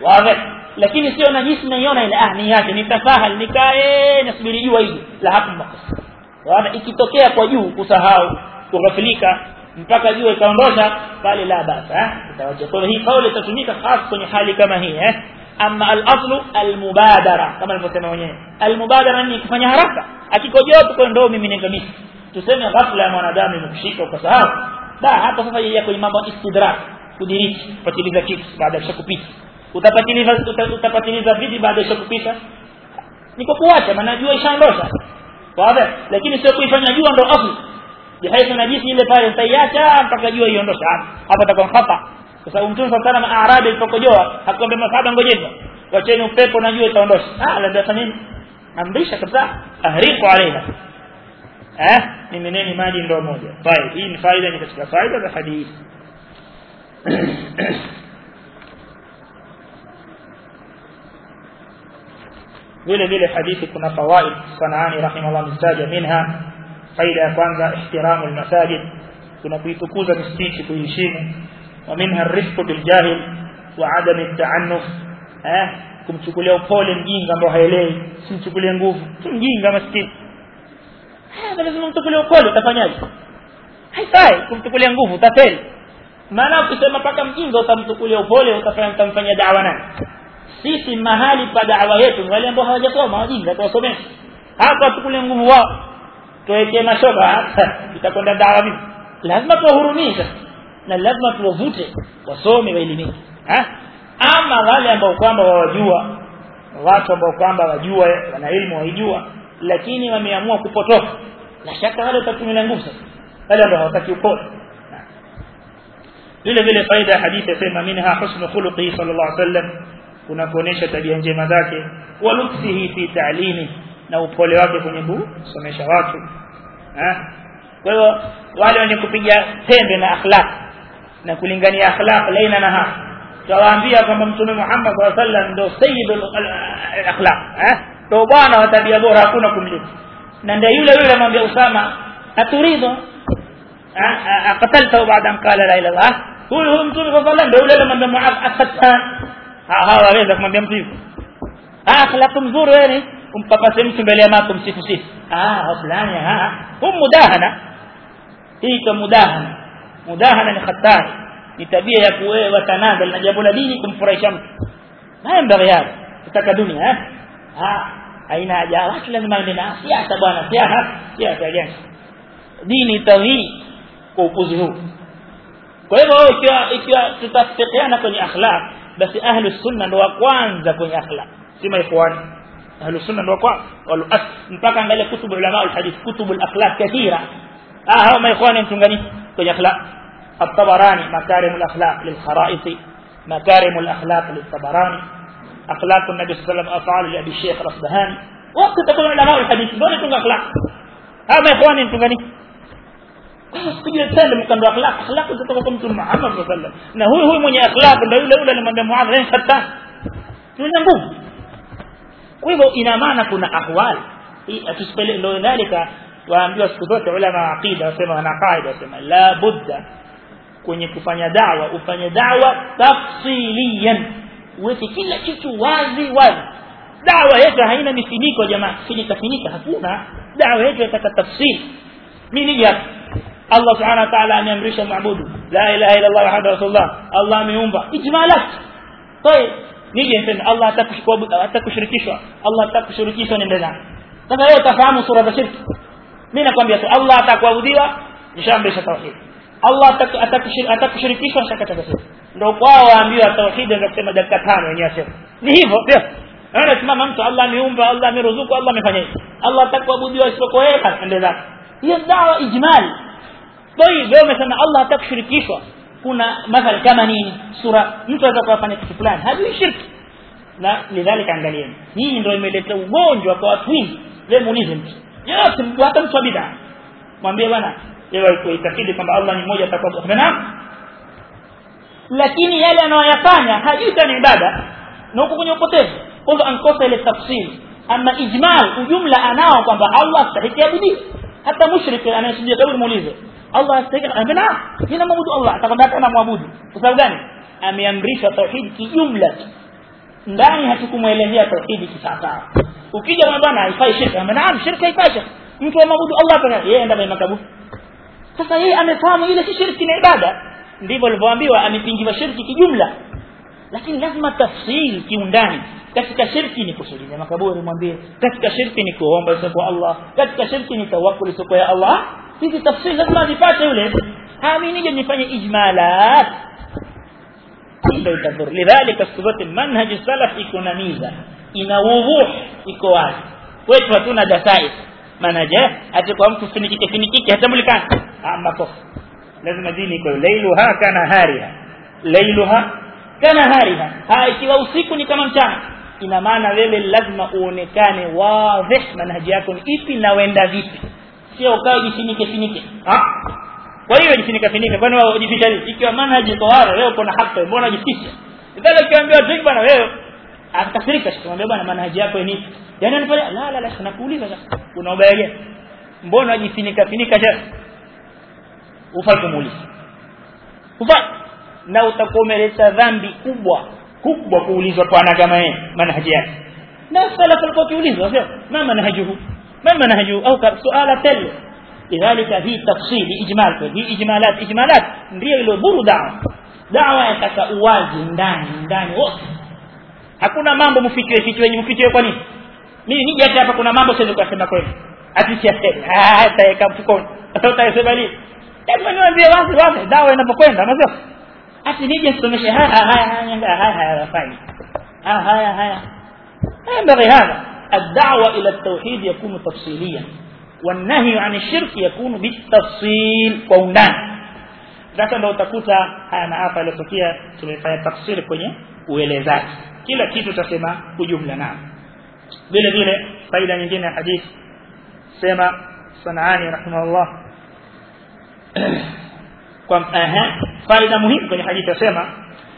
wazi. Lakini sio najisi naiona ile ah ni yake nitafahal nikae nasubiri jua hili. La hapo makosa. Wazi. Ikitokea kwa juu kusahau kughafilika mpaka jua ikaondosha pale la basa itawacha. Kwa hii kauli itatumika hasa kwenye hali kama hii eh ama al-aslu al-mubadara kama alivyosema mwenyewe al-mubadara ni kufanya haraka akikojoa tu kwa ndoo mimi ningamisi tuseme ghafla ya mwanadamu imekushika ukasahau ba hapa sasa yeye kwenye mambo istidrak kudiriki kupatiliza kitu baada ya kupita utapatiliza utapatiliza vipi baada ya kupita niko kuacha maana jua ishaondosha wazi lakini sio kuifanya jua ndo asli bihaithi najisi ile pale utaiacha mpaka jua iondosha hapa itakuwa khata kwa sababu mtume sasa alayhi arabi alipokojoa hakwambia masahaba ngojeni wacheni upepo na jua itaondosha ah aliambia fanyeni amrisha kabisa ahriqu alaina eh nimeneni maji ndoo moja. Faida hii ni faida ni katika faida za hadithi. Vile vile hadithi kuna fawaid. Sanaani rahimallahu mtaja minha. Faida ya kwanza ihtiramu almasajid. Kuna kuitukuza misikiti kuheshimu arifqu biljahil wa adam at-ta'annuf eh kumchukulia upole mjinga ambao haelewi simchukulie nguvu mjinga maskini eh lazima mchukulie upole utafanyaje haifai kumchukulia nguvu utafeli maana ukisema paka mjinga utamchukulia upole utafanya utamfanyia da'wa nani sisi mahali pa da'wa yetu wale ambao hawajasoma wajinga tuwasomeshe hapa tukulie nguvu wao tuwekee mashoka itakwenda dawa vipi lazima tuwahurumishe na lazima tuwavute wasome waelimike ama wale ambao kwamba wawajua watu ambao kwamba wajua wana elimu waijua lakini wameamua kupotoka. Na shaka wale watatumia nguvu sasa wale ambao hawataki upole. Vile vile faida ya hadithi sema minha husnu khuluqi sallallahu alaihi wasallam kuna kuonesha tabia njema zake. Wa lutfihi fi ta'limi na upole wake kwenye kusomesha watu. Eh kwa hiyo wale wenye kupiga tembe na akhlaq na kulingania akhlaq laina na ha tawaambia kwamba mtume Muhammad sallallahu alaihi wasallam ndio sayyidul akhlaq eh ndio bwana wa tabia bora hakuna kumlika na ndio yule yule anamwambia Usama aturido akatalta baada qala la ilaha huyu mtume sallallahu wasallam ndio yule anamwambia Muadh akata hawa waweza kumwambia mtu hivyo akhlaq mzuri wewe umpapase mtu mbele ya macho msifu sifu ah fulani ah hum mudahana hii kwa mudahana mudahana ni hatari ni tabia ya kuwewa tanazal na jambo la dini kumfurahisha mtu haya ndio yake kutaka dunia eh ah haina haja watu lazima waende na siasa bwana siasa siasa gani dini tawhid kwa upuzi huu kwa hivyo ikiwa ikiwa tutafikiana kwenye akhlaq basi ahli sunna ndio wa kwanza kwenye akhlaq si maikhwani ahli sunna ndio kwa walu mpaka angalia kutubu ulama alhadith kutubu alakhlaq kathira ah hao maikhwani mtungani kwenye akhlaq الطبراني مكارم الاخلاق للخرائطي مكارم الاخلاق للطبراني اخلاق النبي صلى الله عليه وسلم افعال لابي الشيخ الاصبهاني وقت تقول علماء الحديث دول تنغ اخلاق هذا اخواني تنغني sije tende mkando akhlaq akhlaq zitoka kwa mtume Muhammad sallallahu alaihi wasallam na huyu huyu mwenye akhlaq ndio yule yule alimwambia Muadh wewe fatah tuna nguvu kwa hivyo ina maana kuna ahwal tusipele ndio dalika waambiwa siku zote ulama wa aqida wasema wana qaida wasema la budda kwenye kufanya dawa ufanye dawa tafsiliyan uweke kila kitu wazi wazi dawa yetu haina mifiniko jamaa sije tafinika hakuna dawa yetu inataka tafsiri mimi nije Allah subhanahu wa ta'ala ameamrisha maabudu la ilaha illa Allah wahdahu rasulullah Allah ameumba ijmalat طيب nije niseme Allah atakushirikishwa Allah atakushirikishwa ni mbele sasa wewe utafahamu sura za shirki mimi nakwambia tu Allah atakuabudiwa nishaamrisha tauhid Allah atakushirikishwa shakata shirki ndio kwao waambiwa tauhid ndio kusema dakika tano wenyewe sema ni hivyo pia ana simama mtu Allah ameumba Allah ameruzuku Allah amefanya hivi Allah atakuabudiwa isipokuwa yeye endelea hiyo dawa ijmal طيب wewe umesema Allah hatakushirikishwa kuna madhal kama nini sura mtu anaweza kufanya kitu fulani hajui shirki na lidhalika angalieni hii ndio imeleta ugonjwa kwa watu wengi wewe muulize mtu yote hata mtu wa bid'a mwambie bwana wewe itakidi kwamba Allah ni mmoja atakuwa naam lakini yale anayoyafanya hajui kama ibada na huko kwenye upotevu kwa hivyo ankosa ile tafsiri ama ijmal ujumla anao kwamba Allah astahiki abudiwe hata mushriki anayesujud kaburi muulize Allah astahiki amena hina maabudu Allah atakwambia kana muabudu kwa sababu gani ameamrisha tauhid kijumla ndani hatukumuelezea tauhid kisawasawa ukija kwa bwana haifai shirka naam shirka haifai mtu maabudu Allah pekee yeye enda kwenye makaburi sasa yeye amefahamu ile si shirki na ibada ndivyo alivyoambiwa amepingiwa shirki kijumla lakini lazima tafsiri kiundani katika shirki ni kusujudia makaburi mwambie katika shirki ni kuomba kwa Allah katika shirki ni tawakkul kwa ya Allah hizi tafsiri lazima zipate yule haaminije nifanye ijmalat ndio itadhur lidhalika sibati manhaj salaf iko miza. Ina wuduh iko wazi. Kwetu hatuna dasais manaje ati kwa mtu finikike finikike ah makosa. Lazima dini iko lailuha kana hariha. Lailuha kana hariha. Ha ikiwa usiku ni kama mchana ina maana wewe lazima uonekane wazi manhaji yako ni ipi na wenda vipi. Sio ukae jifinike finike. Ha kwa hiyo jifinika finika kwani wao jificha hivi? Ikiwa manhaji tohara leo kuna hapa mbona jificha ndio ukiambiwa drink bana wewe akasirika sikamwambia bana manhaji yako ni yani anafanya la la la tunakuuliza sasa una ubaya gani mbona jifinika finika sasa? Ufanye kumuuliza ufanye na utakuwa umeleta dhambi kubwa kubwa kuulizwa kwa ana kama yeye manhaji yake. Na sala kulipo kiulizwa sio? Ma manhajuhu? Mama manhajuhu? Au suala tele lidhalika hii tafsili ijmal hii ijmalat ijmalat ndio ile buru dawa dawa yataka uwazi ndani ndani wote hakuna mambo mfikiwe fikiwe mfikiwe kwa nini mimi nije hata hapa kuna mambo siwezi kusema kweli atichasema hata yeka mfukoni utasema nini lazima niwaambie wazi wazi dawa inapokwenda unajua ati nije nisomeshe haya haya haya haya haya fanya haya haya ينبغي هذا الدعوة إلى التوحيد يكون تفصيليا والنهي عن الشرك يكون بالتفصيل قوندان ذاتا لو تكوتا هانا آفا لسوكيا تلفايا تفصيل كوني ويلزات كلا كيتو تسمى كجملة نعم بلا بلا فايدا من جنة حديث سيما صنعاني رحمه الله كم أها فايدا مهمة كوني حديث سيما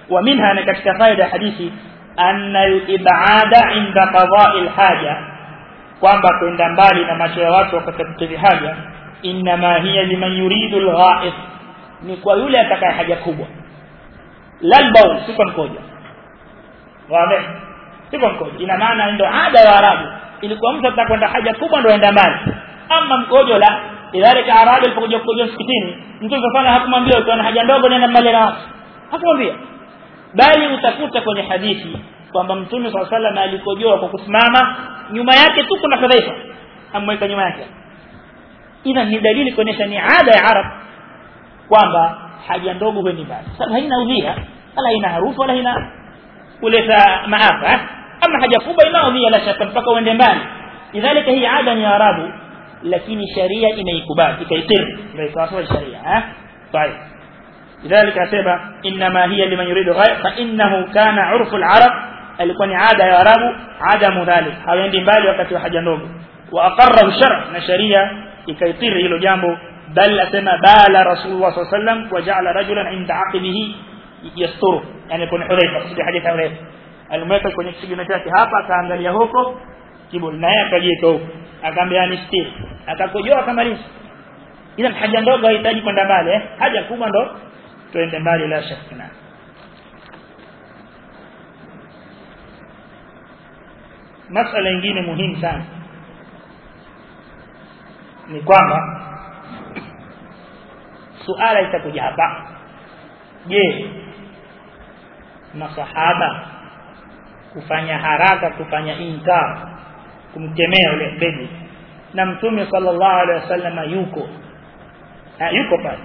ومنها نكتك فايدا حديثي أن الإبعاد عند قضاء الحاجة kwamba kwenda mbali na macho ya watu wakati haja inma hiya liman yuridu al-gha'ib ni kwa yule atakaye haja kubwa. Lalbau si kwa mkojo. Wazi? Si kwa mkojo. Ina maana ndio ada ya arabu. Ilikuwa mtu atakwenda haja kubwa ndio aenda mbali. Ama mkojo la idhalika arabu alipokuja kukojoa msikitini mtu kafanya hakumwambia ukiwa na haja ndogo nenda mbali na watu. Hakumwambia. Bali utakuta kwenye hadithi kwamba mtume swalla sallam alikojoa kwa kusimama nyuma yake tu kuna kadhaifa amweka nyuma yake ila ni dalili kuonyesha ni ada ya arab kwamba haja ndogo huendi mbali sababu haina udhia wala haina harufu wala haina kuleta maafa ama haja kubwa ina udhia la shaka mpaka uende mbali idhalika hii ada ni arabu lakini sharia imeikubali ikaitir ndio sawa sharia eh طيب لذلك اسبب انما هي لمن يريد غير فانه كان عرف العرب alikuwa ni ada ya arabu adamu dhalik hawendi mbali wakati wa haja ndogo wa aqarra shar na sharia ikaitiri hilo jambo bal asema bala rasulullah sallallahu alaihi wasallam waja'ala rajulan inda aqibihi yasturu yani kuna hudhaifa kwa hadithi ya hudhaifa alimweka kwenye kisigino chake hapa akaangalia huko kibul naye akajieka huko akaambia ni stiri akakojoa kamaliza ila haja ndogo haihitaji kwenda mbali eh haja kubwa ndo tuende mbali la shaka masala nyingine muhimu sana ni kwamba suala itakuja hapa je masahaba kufanya haraka kufanya inkar kumkemea yule mbegu na mtume sallallahu alaihi wasallam yuko ha, yuko pale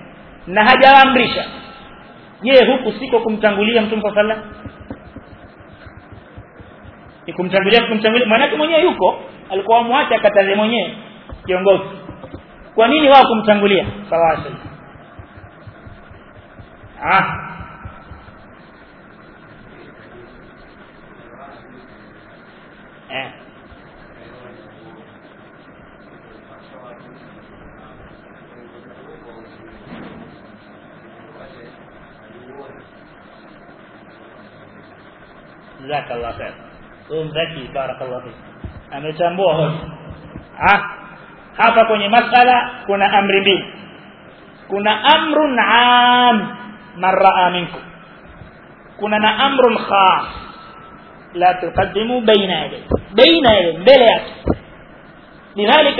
na hajaamrisha je huku siko kumtangulia mtume sallallahu ni kumtangulia kumtangulia maana mwenyewe yuko alikuwa amwacha akataze mwenyewe kiongozi. Kwa nini wao kumtangulia sallallahu ah. Eh khair umzaki barakallahu fik ametambua hoja ah hapa kwenye masala kuna amri mbili kuna amrun am marra minkum kuna na amrun khas la tuqaddimu baina yaday baina yaday mbele yake لذلك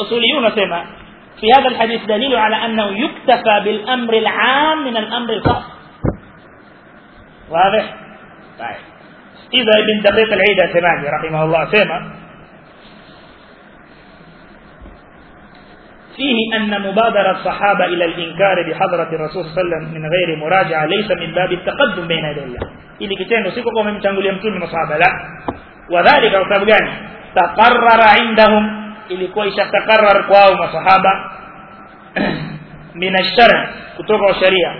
اصوليون نسمع في هذا الحديث دليل على انه يكتفى بالامر العام من الامر الخاص واضح طيب إذا ابن دقيق العيد ثمانية رحمه الله. سيما فيه أن مبادرة الصحابة إلى الإنكار بحضرة الرسول صلى الله عليه وسلم من غير مراجعة ليس من باب التقدم بين يدي الله. إلي كتين وسيكوكو من تنقل يمتون من الصحابة لا. وذلك أصاب تقرر عندهم. إلي كويشا تقرر قواهم الصحابة من الشرع كتوقع الشريعة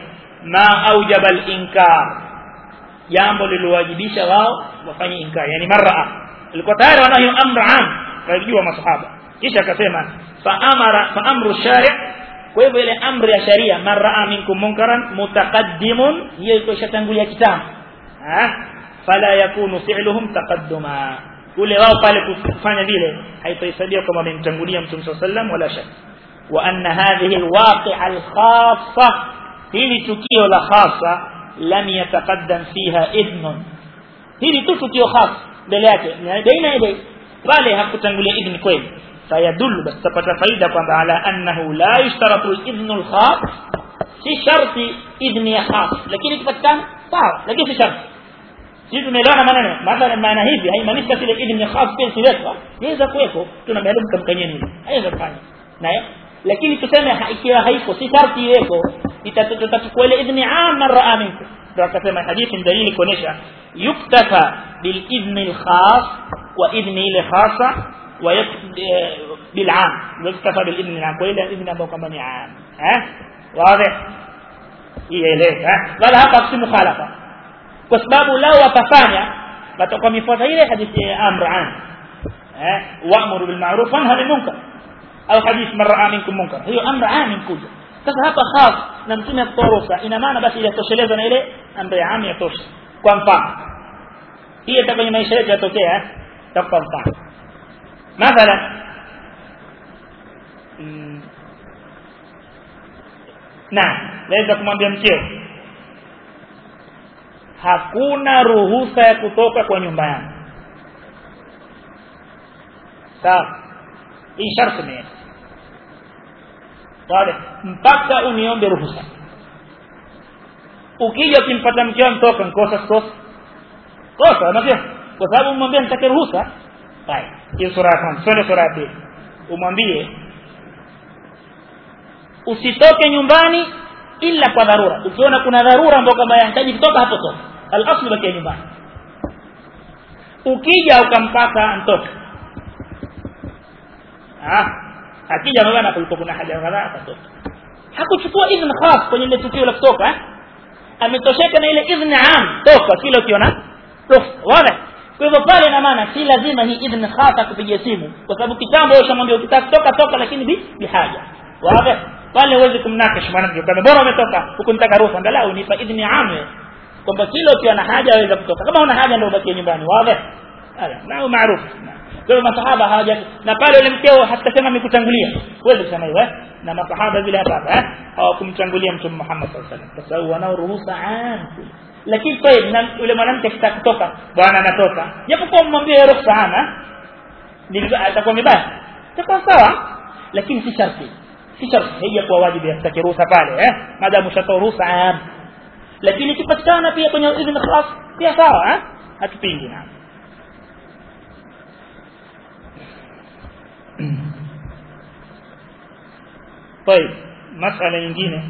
ما أوجب الإنكار؟ Jambo lilowajibisha wao wafanye inkar yani marra ilikuwa tayari wanayo amra am wajua masahaba kisha akasema fa amara fa amru shari' kwa hivyo ile amri ya sharia marra minkum munkaran mutaqaddimun hiyo iko shatangulia kitambo fala yakunu fi'luhum taqadduma ule wao pale kufanya vile haitahesabia kama wamemtangulia mtume sallam wala shak wa anna hadhihi alwaqi'a alkhassa hili tukio la khassa lam yataqaddam fiha idhnun hili tu tukio khassa mbele yake baina yake pale hakutangulia idhni kweli fayadullu bas tapata faida kwamba ala annahu la yushtaratu al-idhn al-khas si sharti idhni ya khas lakini kipatikana sawa lakini si sharti sisi tumeelewana maneno mathalan maana hivi haimaanishi kile idhni khas pia siwekwa inaweza kuweko tuna maalum kamkanyeni hivi haiweza kufanya naye lakini tuseme ikiwa haiko si sharti iweko itachukua ile idhni am marra minkum ndio akasema hadithi ni dalili kuonesha yuktafa bil idhni al-khas wa idhni ile khasa بالعام يكتفى بالاذن العام ولا الاذن ambao kama ni عام eh wazi ieleka wala hapa si mukhalafa kwa sababu lao watafanya watakuwa mifuata ile hadithi ya amr an eh wa'muru bil ma'ruf wa nahy anil munkar au hadith man ra'a minkum munkar hiyo amr an kuja sasa hapa khas na mtume akitorosa ina maana basi inatosheleza na ile amri ya am yatosha kwa mfano hii hata kwenye maisha yetu yatokea eh takupa mfano mathalan na naweza kumwambia mkeo hakuna ruhusa ya kutoka kwa nyumba yangu sawa hii sharti wale mpaka uniombe ruhusa ukija ukimpata mtoka nkosa kosa kosa kwa sababu umwambia nitake ruhusa hiyo sura ya kwanza, sura pili. Umwambie usitoke nyumbani ila kwa dharura. Ukiona kuna dharura ambayo kama kutoka hapo toka. Al-aslu nyumbani. Ukija ukampata. Ah, akija mwana kulikuwa kuna haja kadhaa atatoka. Hakuchukua idhn khas kwenye ile tukio la kutoka eh? Ametosheka na ile idhn am toka kila ukiona ruhusa. Wazi? Kwa hivyo pale ina maana si lazima hii idhn khasa kupigia simu kwa sababu kitambo wewe ushamwambia ukitaka kutoka toka lakini bi bihaja. Wazi? Pale uweze kumnakash mwanamke kama bora umetoka huku nitaka ruhusa angalau unipa idhni ame kwamba kila ukiwa na haja waweza kutoka kama una haja ndio ubakie nyumbani wazi? Ala, na maarufu. Kwa hiyo masahaba hawaja na pale yule mkeo hatasema mikutangulia Uweze kusema hivyo eh? Na masahaba vile hapa eh? Hawakumtangulia Mtume Muhammad sallallahu alaihi wasallam kwa sababu wanao ruhusa amu lakini kwa na yule mwanamke akitaka bwana anatoka. Japokuwa mmwambie ruhusa hana atakuwa mbaya itakuwa sawa. Lakini si sharti. Si sharti. Hiyo kwa wajibu ya kutaka ruhusa pale eh? Madamu ushatoa ruhusa am lakini kipatikana pia kwenye idhini khas pia sawa eh? Hatupingi na طيب مسألة nyingine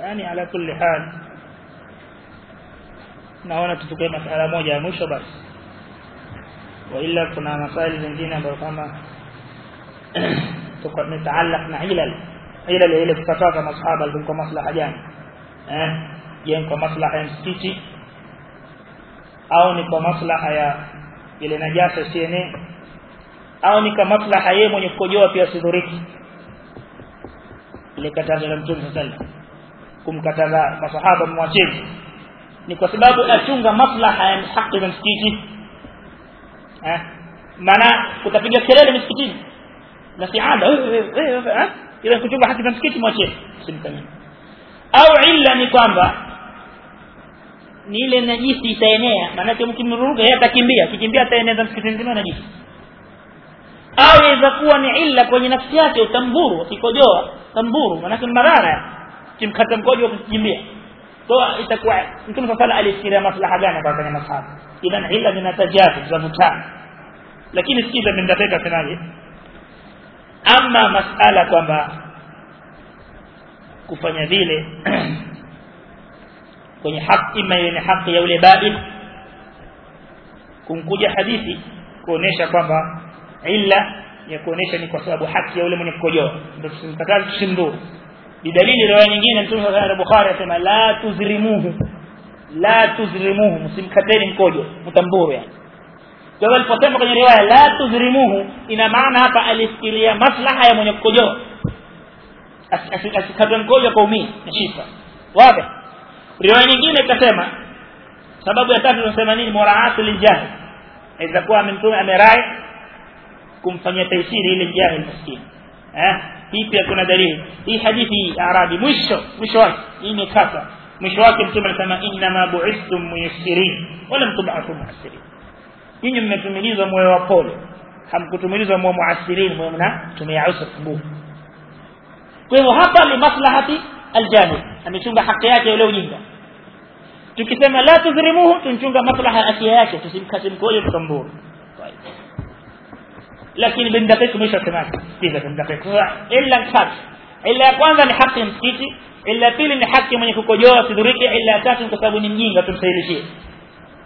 yani ala kulli hal naona tutuke masala moja ya mwisho basi wa ila kuna maswali mengine ambayo kama alikuwa maslaha gani eh je kwa maslaha ya msikiti au ni kwa maslaha ya ile najasa siene au ni kwa maslaha yeye mwenye kukojoa pia sidhuriki ile katazo la mtume sallallahu kumkataza masahaba mwacheni ni kwa sababu achunga maslaha ya haki za msikiti eh maana utapiga kelele msikitini na siada eh ile kuchunga haki za msikiti mwacheni simkani au illa ni kwamba ni ile najisi itaenea maana yake mkimruruga yeye atakimbia kikimbia ataeneza msikiti mzima najisi au inaweza kuwa ni illa kwenye nafsi yake utamburu ukikojoa tamburu maana yake madhara kimkata mkojo kukimbia kwa itakuwa mtume sala alifikiria maslaha gani kwa kwenye masahaba idan illa zinatajafu zavutana lakini sikiza mndapeka semaje ama masala kwamba kufanya vile kwenye haki ima ni haki ya yule babi kumkuja hadithi kuonesha kwamba illa ya kuonesha ni kwa sababu haki ya yule mwenye kukojoa. Ndio tusimkataze tusimdhuru. Bidalili riwaya nyingine mtume wa Bukhari asema la tuzrimuhu la tuzrimuhu msimkateni mkojo mtamburu yani kwa hivyo aliposema kwenye riwaya la tuzrimuhu ina maana hapa alifikiria maslaha ya mwenye kukojoa asikatwe mkojo kwa umii na shifa wapi riwaya nyingine ikasema sababu ya tatu tunasema nini muraatu liljahil inaweza kuwa mtume amerai kumfanyia taisiri ile jahil maskini eh hii pia kuna dalili hii hadithi ya arabi mwisho mwisho wake hii ni kasa mwisho wake mtume anasema inna ma bu'istum muyassirin wala mtub'athu mu'assirin nyinyi mmetumilizwa moyo wa pole. Hamkutumilizwa moyo muasirin moyo mna tumia usra nguvu kwa hivyo hapa ni maslahati aljani amechunga haki yake yule ujinga tukisema la tudhrimuhu tunchunga maslaha afya yake. Tusimkate mkojo tukamburu lakini bin daqiq kumesha sema sikiza bin daqiq. Illa kat illa ya kwanza ni haki ya msikiti. Illa pili ni haki mwenye kukojoa sidhuriki illa tatu kwa sababu ni mjinga tumsaidishie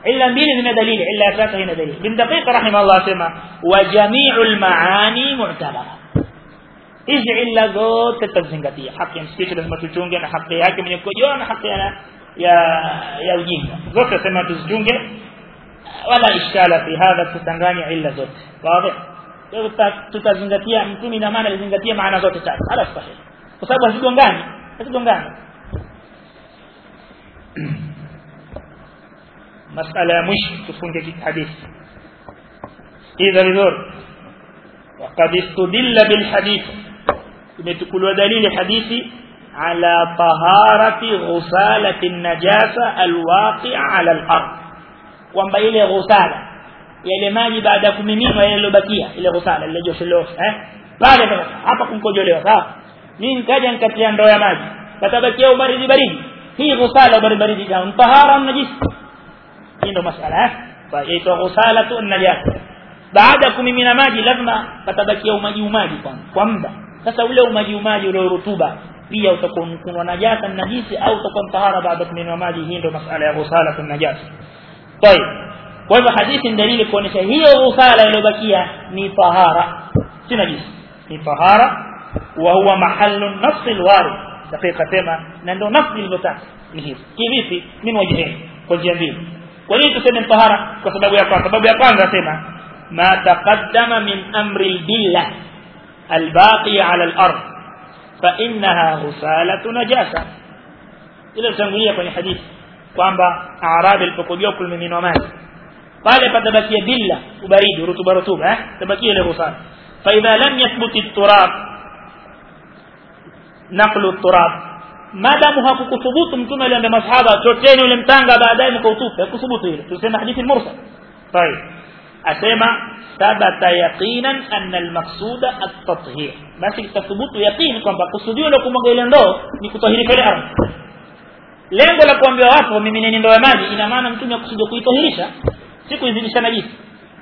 إلا مين هنا دليل إلا أساسه هنا دليل. من دقيقة رحمه الله سمع وجميع المعاني معتبرة. إذ إلا قوت تتبزن قتية حقيا سكيش لازم تتجون جانا حقيا حقيا من يكون؟ حق حقيا يا يا وجيه. قوت سمع تتجون ولا إشكال في هذا تتنغاني إلا قوت واضح؟ قوت تتبزن قتية مكومي نمانا لزن قتية معنا قوت تتعب. على صحيح. وصابه تتجون جانا تتجون جانا مسألة مش تكون كيف حديث. إذا لذور وقد استدل بالحديث. يمتقل ودليل حديثي على طهارة غسالة النجاسة الواقع على الأرض. وان بايلة غسالة. يلي ماجي بعد كميمين ويلي لبكية إلي غسالة. اللي جوش اللوش ها؟ بعد ما هابا كن كجو ليوس ها؟ مين كاجا كتلين رويا ماجي. كتبكية بريدي بريد هي غسالة وبرد بريد جاون. طهارة النجاسة hii ndo masala eh yaitwa ghusala tu najasa baada ya kumimina maji lazima patabakia umaji umaji kwanza kwa muda sasa ule umaji umaji ule rutuba pia utakuwa kuna najasa najisi au utakuwa mtahara baada kumimina maji hii ndo masala ya ghusala tu najasa طيب kwa hivyo hadithi ni dalili kuonesha hiyo ghusala iliyobakia ni tahara si najisi ni tahara wa huwa mahallu nafs alwarid dakika sema na ndio nafsi ilivyotaka ni hivi kivipi min wajhaini kwa njia mbili kwa nini tuseme tahara kwa sababu ya kwanza sababu ya kwanza sema ma taqaddama min amri albilla albaqi ala al-ard fa innaha ghusalatu najasa ile tangulia kwenye hadithi kwamba arabi alipokojoa kulimiminwa maji pale patabakia billa ubaridi rutuba rutuba eh tabakia ile ghusala fa idha lam yathbut at-turab naqlu at-turab madamu hakukuthubutu mtume aliambia masahaba choteni ule mtanga baadaye mkautupe hakuthubutu ile tuseme hadithi mursal طيب asema thabata yaqinan anna al-maqsuda at-tathhir basi tathubutu yaqin kwamba kusudio la kumwaga ile ndoo ni kutahirisha ile ardhi lengo la kuambia watu wamimineni ndoo ya maji ina maana mtume akusudia kuitahirisha si kuizidisha najisi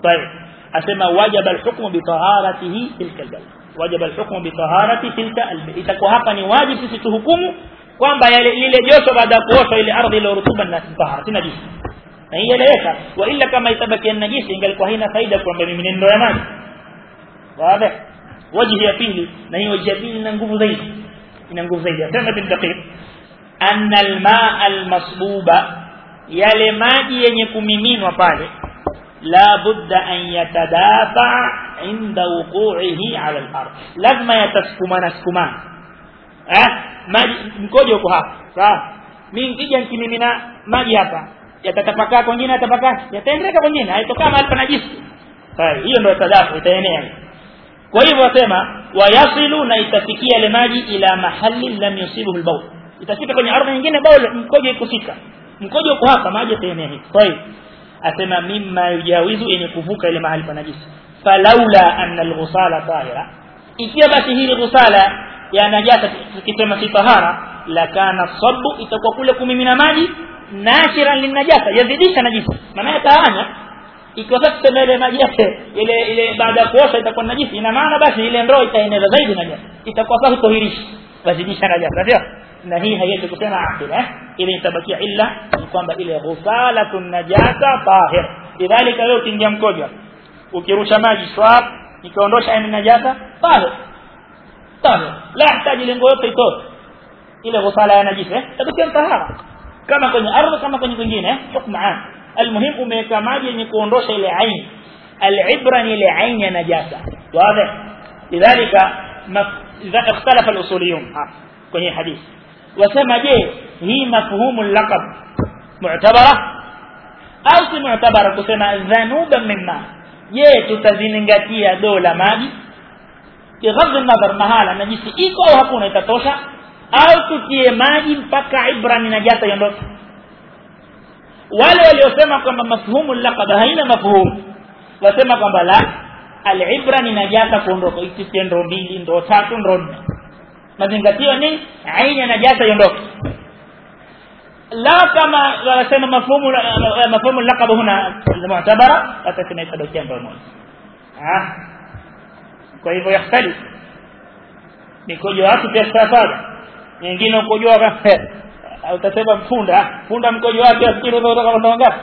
طيب asema wajaba al-hukmu bi taharatihi tilka al-balad wajaba al-hukmu bi taharati tilka itakuwa hapa ni wajibu sisi tuhukumu kwamba yale ile joto baada ya kuosha ile ardhi ile rutuba na tahara si najisi na hii eleweka wa illa kama itabaki najisi ingalikuwa haina faida kwamba mimi ni ndoo ya maji wazi wajhi ya pili na ya pili ina nguvu zaidi ina nguvu zaidi asema bin daqiq anna almaa almasbuba yale maji yenye kumiminwa pale la budda an yatadafa inda wuqu'ihi ala al-ard lazima yataskumana skumana eh maji mkojo uko hapa sawa mimi nikija nikimimina maji hapa yatatapakaa kwingine yatapakaa yataendelea kwingine haitokaa mahali panajisi sawa hiyo ndio tadafu itaenea kwa hivyo wasema wayasilu na itafikia ile maji ila mahali lam yusibuhu al-bawl itafika kwenye ardhi nyingine bawl mkojo ikufika mkojo uko hapa maji yataenea hivi kwa hivyo asema mimma yujawizu yenye kuvuka ile mahali panajisi فلولا أن الغسالة طاهرة. إكيا باتي هي الغسالة يا نجاسة كتما في طهارة لكان الصب إتقوى كل كم من مالي ناشرا للنجاسة يزيديش نجيس ما نعطى آنيا إكوى سكت مالي ما جيسة إلي بعد قوصة إتقوى النجيس إنما أنا باشي إلي نرو إتقوى زيد نجاسة إتقوى صح طهيريش فزيديش نجاسة رجع نهي هي تكسينا عقل إيه إذا إنت بكي إلا يقوم بإلي غسالة النجاسة طاهر لذلك لو تنجم كوجر ukirusha maji swap ikaondosha ile najasa tahir tahir la hitaji lengo yote itoe ile ghusala ya najisi eh tabakia tahara kama kwenye ardhi kama kwenye kwingine eh hukma almuhim umeweka maji yenye kuondosha ile ain alibra ni ile ain ya najasa wazi lidhalika idha ikhtalafa alusuliyun kwenye hadithi wasema je hii mafhumu laqab mu'tabara au si mu'tabara kusema dhanuban mimma je tutazingatia dola maji. Kighadhi nadhar mahala najisi iko au hakuna itatosha. Au tutie maji mpaka ibra ni najasa iondoke. Wale waliosema kwamba mafhumu laqad haina mafhumu wasema kwamba la alibra ni najasa kuondoka. Ikitie ndo mbili ndo tatu ndo nne. Mazingatio ni aina najasa iondoke la kama wanasema mafhumu mafhumu laqab huna mu'tabara atasema itabakia ndo moja ah kwa hivyo yahtali mikojo watu pia safari nyingine ukojoa utasema mfunda funda mkojo wake asikiri unatoka ndo ngapi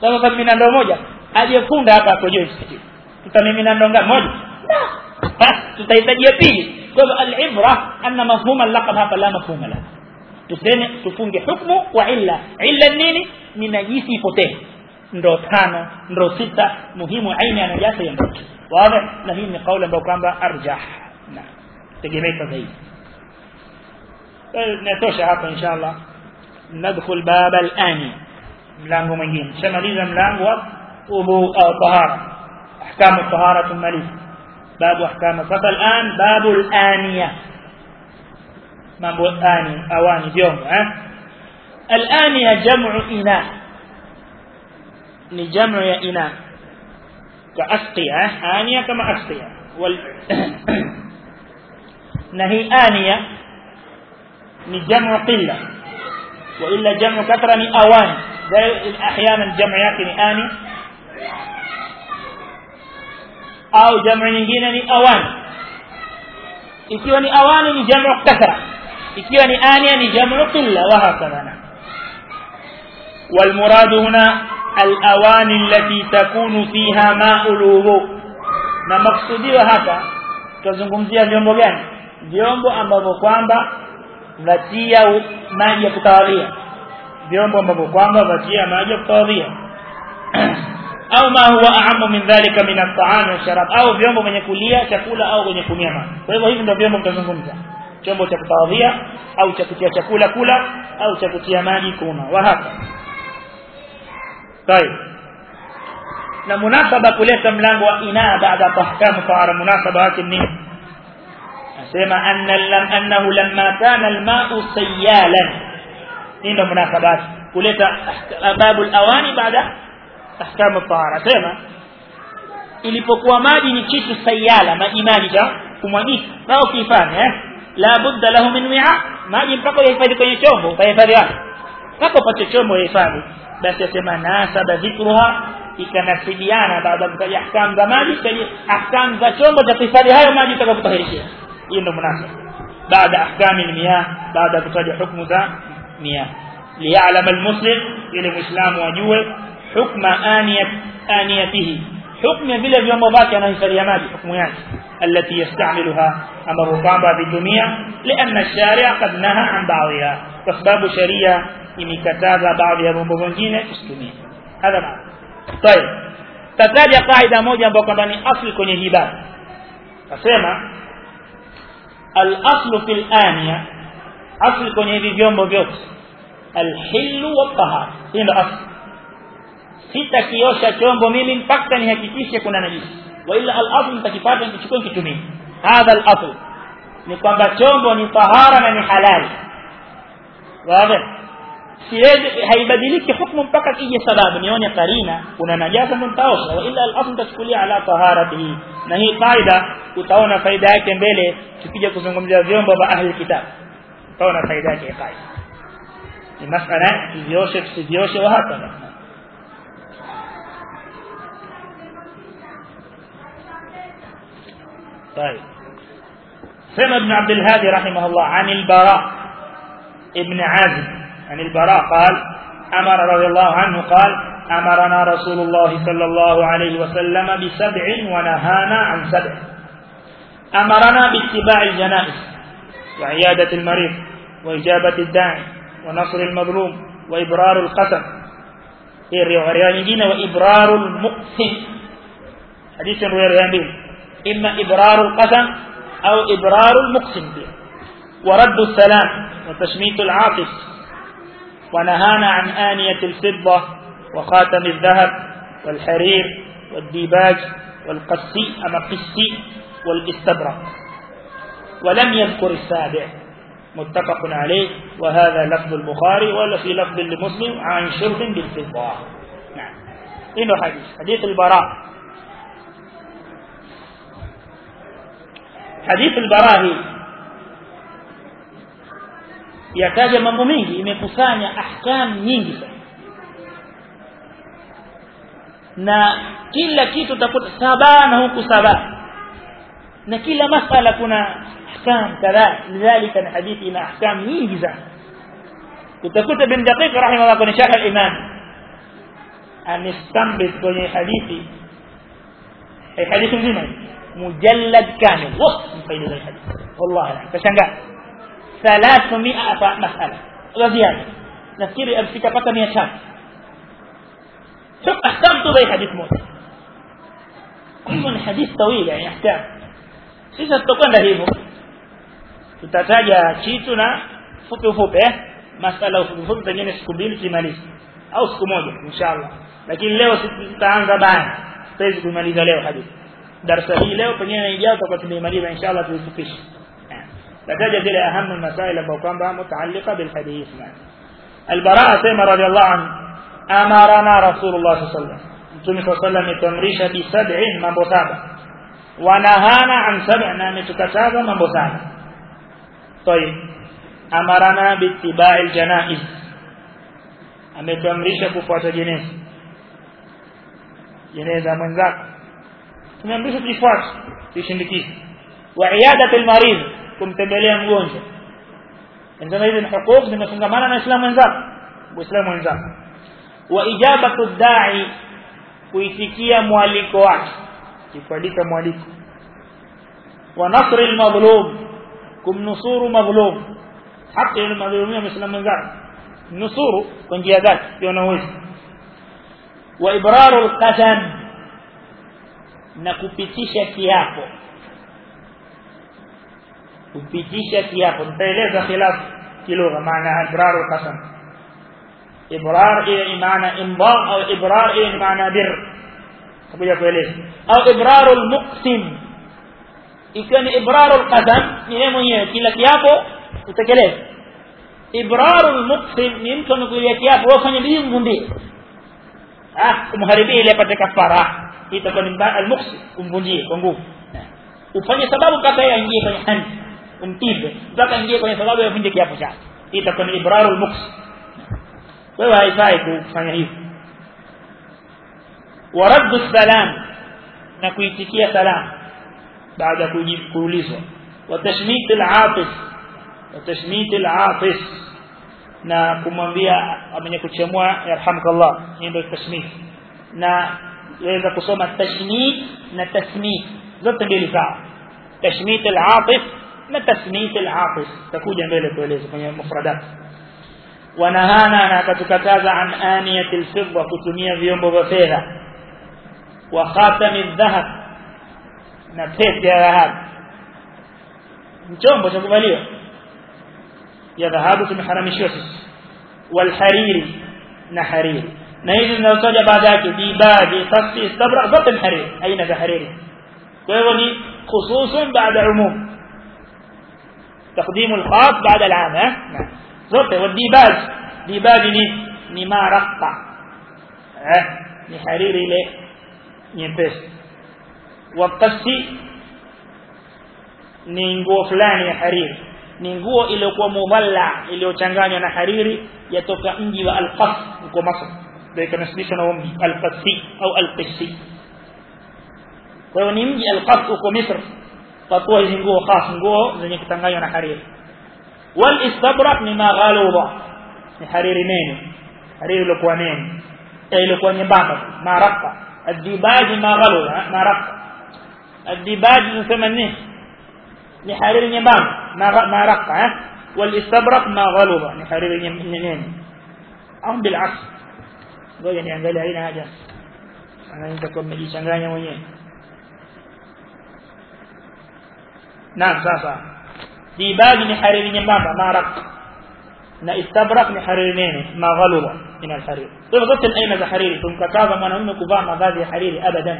sasa kama mimi ndo moja aje funda hapa akojoe msikiti tutamimina ndo ngapi moja tutahitaji ya pili kwa hivyo al-ibra anna mafhuma al-laqab hapa la mafhuma la tuseme tufunge hukmu wa illa illa nini ni najisi ipotee ndo tano ndo sita muhimu aina ya najasa iondoke wazi na hii ni kauli ambayo kwamba arjah na tegemeka zaidi natosha hapa inshallah ندخل باب الآني mlango mwingine shamaliza mlango wa udhu au tahara ahkamu tahara tumaliza باب احكام sasa الان باب الانيه mambo ani awani vyombo eh الانيه جمع اناء ni jamu ya ina ka asqiya ania kama asqiya wal na hii ania ni jamu qilla wa illa jamu kathra ni awani أحيانا jamu yake ni ani au jamu nyingine ni awani ikiwa ni awani ni jamu kathra ikiwa ni ania ni jamu qilla wa hakadha والمراد هنا الأواني التي تكون فيها ماء الوضوء na maksudiwa hapa tutazungumzia vyombo gani vyombo ambavyo kwamba vatia maji ya kutawadhia vyombo ambavyo kwamba vatia maji ya kutawadhia au ma huwa aamu min dhalika min at-ta'am wa sharab au vyombo vyenye kulia chakula au vyenye kunywa maji kwa hivyo hivi ndio vyombo tutazungumza Chombo cha kutawadhia au cha kutia chakula kula au cha kutia maji kunywa wa hapa طيب na munasaba kuleta mlango wa ina baada ya tahkamu tahara munasaba wake nini asema anna lam annahu lamma kana alma'u sayyalan ndio munasaba kuleta babu alawani baada ahkamu tahara sema ilipokuwa maji ni kitu sayala maji cha kumwagika au kifanya eh la budda lahu min wi'a maji mpaka yahifadhi kwenye chombo utahifadhi wapi mpaka upate chombo yahifadhi basi asema nasaba dhikruha ikanasibiana baada ya kutaja ahkam za maji kwenye ahkam za chombo cha kuhifadhi hayo maji utakapotahirishia hiyo ndio munasaba بعد احكام المياه بعد kutaja hukumu za miyah liya'lam almuslim ili muislamu ajue hukma aniyat aniyatihi حكم بلا يوم باكي أنا إنسان يمادي حكم يعني. التي يستعملها أما الرقابة بدمية لأن الشارع قد نهى عن بعضها. وأسباب شرية إني كتاب بعضها من بغنجينة استمية هذا معنى طيب. تتالي قاعدة موجة بقباني أصل كوني هبا فسيما الأصل في الآنية أصل كني هبا الحل والطهار هنا أصل. Sitakiosha chombo mimi mpaka nihakikishe kuna najisi wa illa al-asl nitakipata nikichukua nikitumia hadha al-asl ni kwamba chombo ni tahara na ni halali wazi siwezi haibadiliki hukumu mpaka kije sababu nione karina kuna najasa ndio nitaosha wa illa al-asl tachukulia ala taharatihi na hii faida utaona faida yake mbele tukija kuzungumzia vyombo vya ahli kitab utaona faida yake faida ni masala tuvioshe tusivioshe wa hapa طيب. سمع ابن عبد الهادي رحمه الله عن البراء ابن عازب عن البراء قال أمر رضي الله عنه قال أمرنا رسول الله صلى الله عليه وسلم بسبع ونهانا عن سبع. أمرنا باتباع الجنائز وعيادة المريض وإجابة الداعي ونصر المظلوم وإبرار القسم. هي الرواية؟ nyingine وإبرار المقسم حديث رواية إما إبرار القسم أو إبرار المقسم به. ورد السلام وتشميت العاطف ونهانا عن آنية الفضة وخاتم الذهب والحرير والديباج والقسي أما قسي والاستبرق. ولم يذكر السابع. متفق عليه. وهذا لفظ البخاري ولا في لفظ لمسلم عن شرب بالفضة. نعم. إنه حديث. حديث البراء. حديث mambo mengi imekusanya ahkam nyingi sana na kila kitu utakuta saba na huku saba na kila masala kuna ahkam kadhaa lidhalika na hadithi ina ahkam nyingi sana utakuta bin daqiq rahimahullah kwenye sharh al-imam anistambit kwenye hadithi hadithi nzima مجلد كامل. وقت مفيد الحديث. والله العظيم. يعني. فشنقا 300 أطاء مسألة. وزيادة نفكيري أبسكا قطة مية شاب شوف أحكام تضي حديث موسى. كل حديث طويل يعني أحكام. سيسا تقول لهيه تتاجى شيتنا. فتو فتو إيه؟ مسألة فتو فتو تجينا سكوبين تماليس أو سكوموجة إن شاء الله. لكن لو ستتعان زبان. تيزي تماليزة لو حديث. Darasa hii leo pengine ijayo tutakuwa tumeimaliza inshallah tuifupishe tataja zile ahamu masail ambayo kwamba mutaalliqa bil hadith البراء سيما رضي الله عنه أمرنا رسول الله صلى الله عليه وسلم Mtume صلى الله عليه وسلم bi sab'in mambo saba wanahana an sab'a na ametukataza mambo saba طيب amarana bitiba'il janaiz ametuamrisha kufuata jeneza jeneza mwenzako tumeamrishwa tuifuate tuishindikize wa iyadatul marid kumtembelea mgonjwa Ndio hizi ni hukumu zimefungamana na Uislamu wenzako Uislamu wenzako wa ijabatu da'i kuitikia mwaliko wake kuandika mwaliko wa nasri al-madhlum kumnusuru madhlum haki ile madhlumia Muislamu wenzako nusuru kwa njia zake pia unaweza wa ibraru al-qasam na kupitisha kiapo kupitisha kiapo nitaeleza khilafu kilugha maana ibrar al-qasam ibrar ile maana imba au ibrar ile maana bir takuja kueleza au ibrar al-muqsim ikiwa ni ibrar al-qasam ni yeye mwenyewe kila kiapo utekeleze ibrar al-muqsim ni mtu anakuja kiapo wewe fanya bidii mvundie ah kumharibia ile apate kafara itakuwa ni al-muqsim umvundie kwa nguvu ufanye sababu mpaka yeye aingie kwenye handi umtibe mpaka ingie kwenye sababu ya vunje kiapo chake itakuwa ni ibrarul muqs wewe haifai kufanya hivyo wa raddu salam na kuitikia salam baada ya kuulizwa wa tashmit al-atif tashmit al-atis na kumwambia mwenye kuchemua yarhamukallah ndio tashmit na waweza kusoma tashmit na tasmit zote mbili sawa tashmit al-atis na tasmit al-atis takuja mbele kueleza kwenye mufradat wanahana na akatukataza an aniyati al-fidda kutumia vyombo vya fedha wa khatami dhahab na pete ya dhahabu chombo cha kuvaliwa ya dhahabu tumeharamishwa sisi na hariri na hizi zinazotaja baada yake dibaji tafsi istabra zote ni hariri aina za hariri kwa hivyo ni khususun baada umum تقديم الخاص بعد العام ها zote والديباج ديباج ni ni marqa eh ni hariri ile nyepesi wakasi ni nguo fulani ya hariri ni nguo iliyokuwa mudalla iliyochanganywa na hariri yatoka mji wa al-Qas uko Masr ndio ikanasibishwa na mji al-Qasi au al-Qisi kwa hiyo ni mji al-Qas uko Misr kwa hizi nguo khas nguo zenye kuchanganywa na hariri wal istabrak ni maghaluba ni hariri nene hariri iliyokuwa nene iliyokuwa nyembamba ما غلو ما رق الديباج نسمى نيه ni hariri nyembamba ma raqa eh ma ghaluba ni hariri nene au bil aks ngoja niangalie haina haja anaanza kwa mjichanganya mwenyewe naam sasa dibagi ni hariri nyembamba ma raqa na istabrak ni hariri nene ma ghaluba min al hariri kwa zote aina za hariri tumkataza mwanamume kuvaa mavazi ya hariri abadan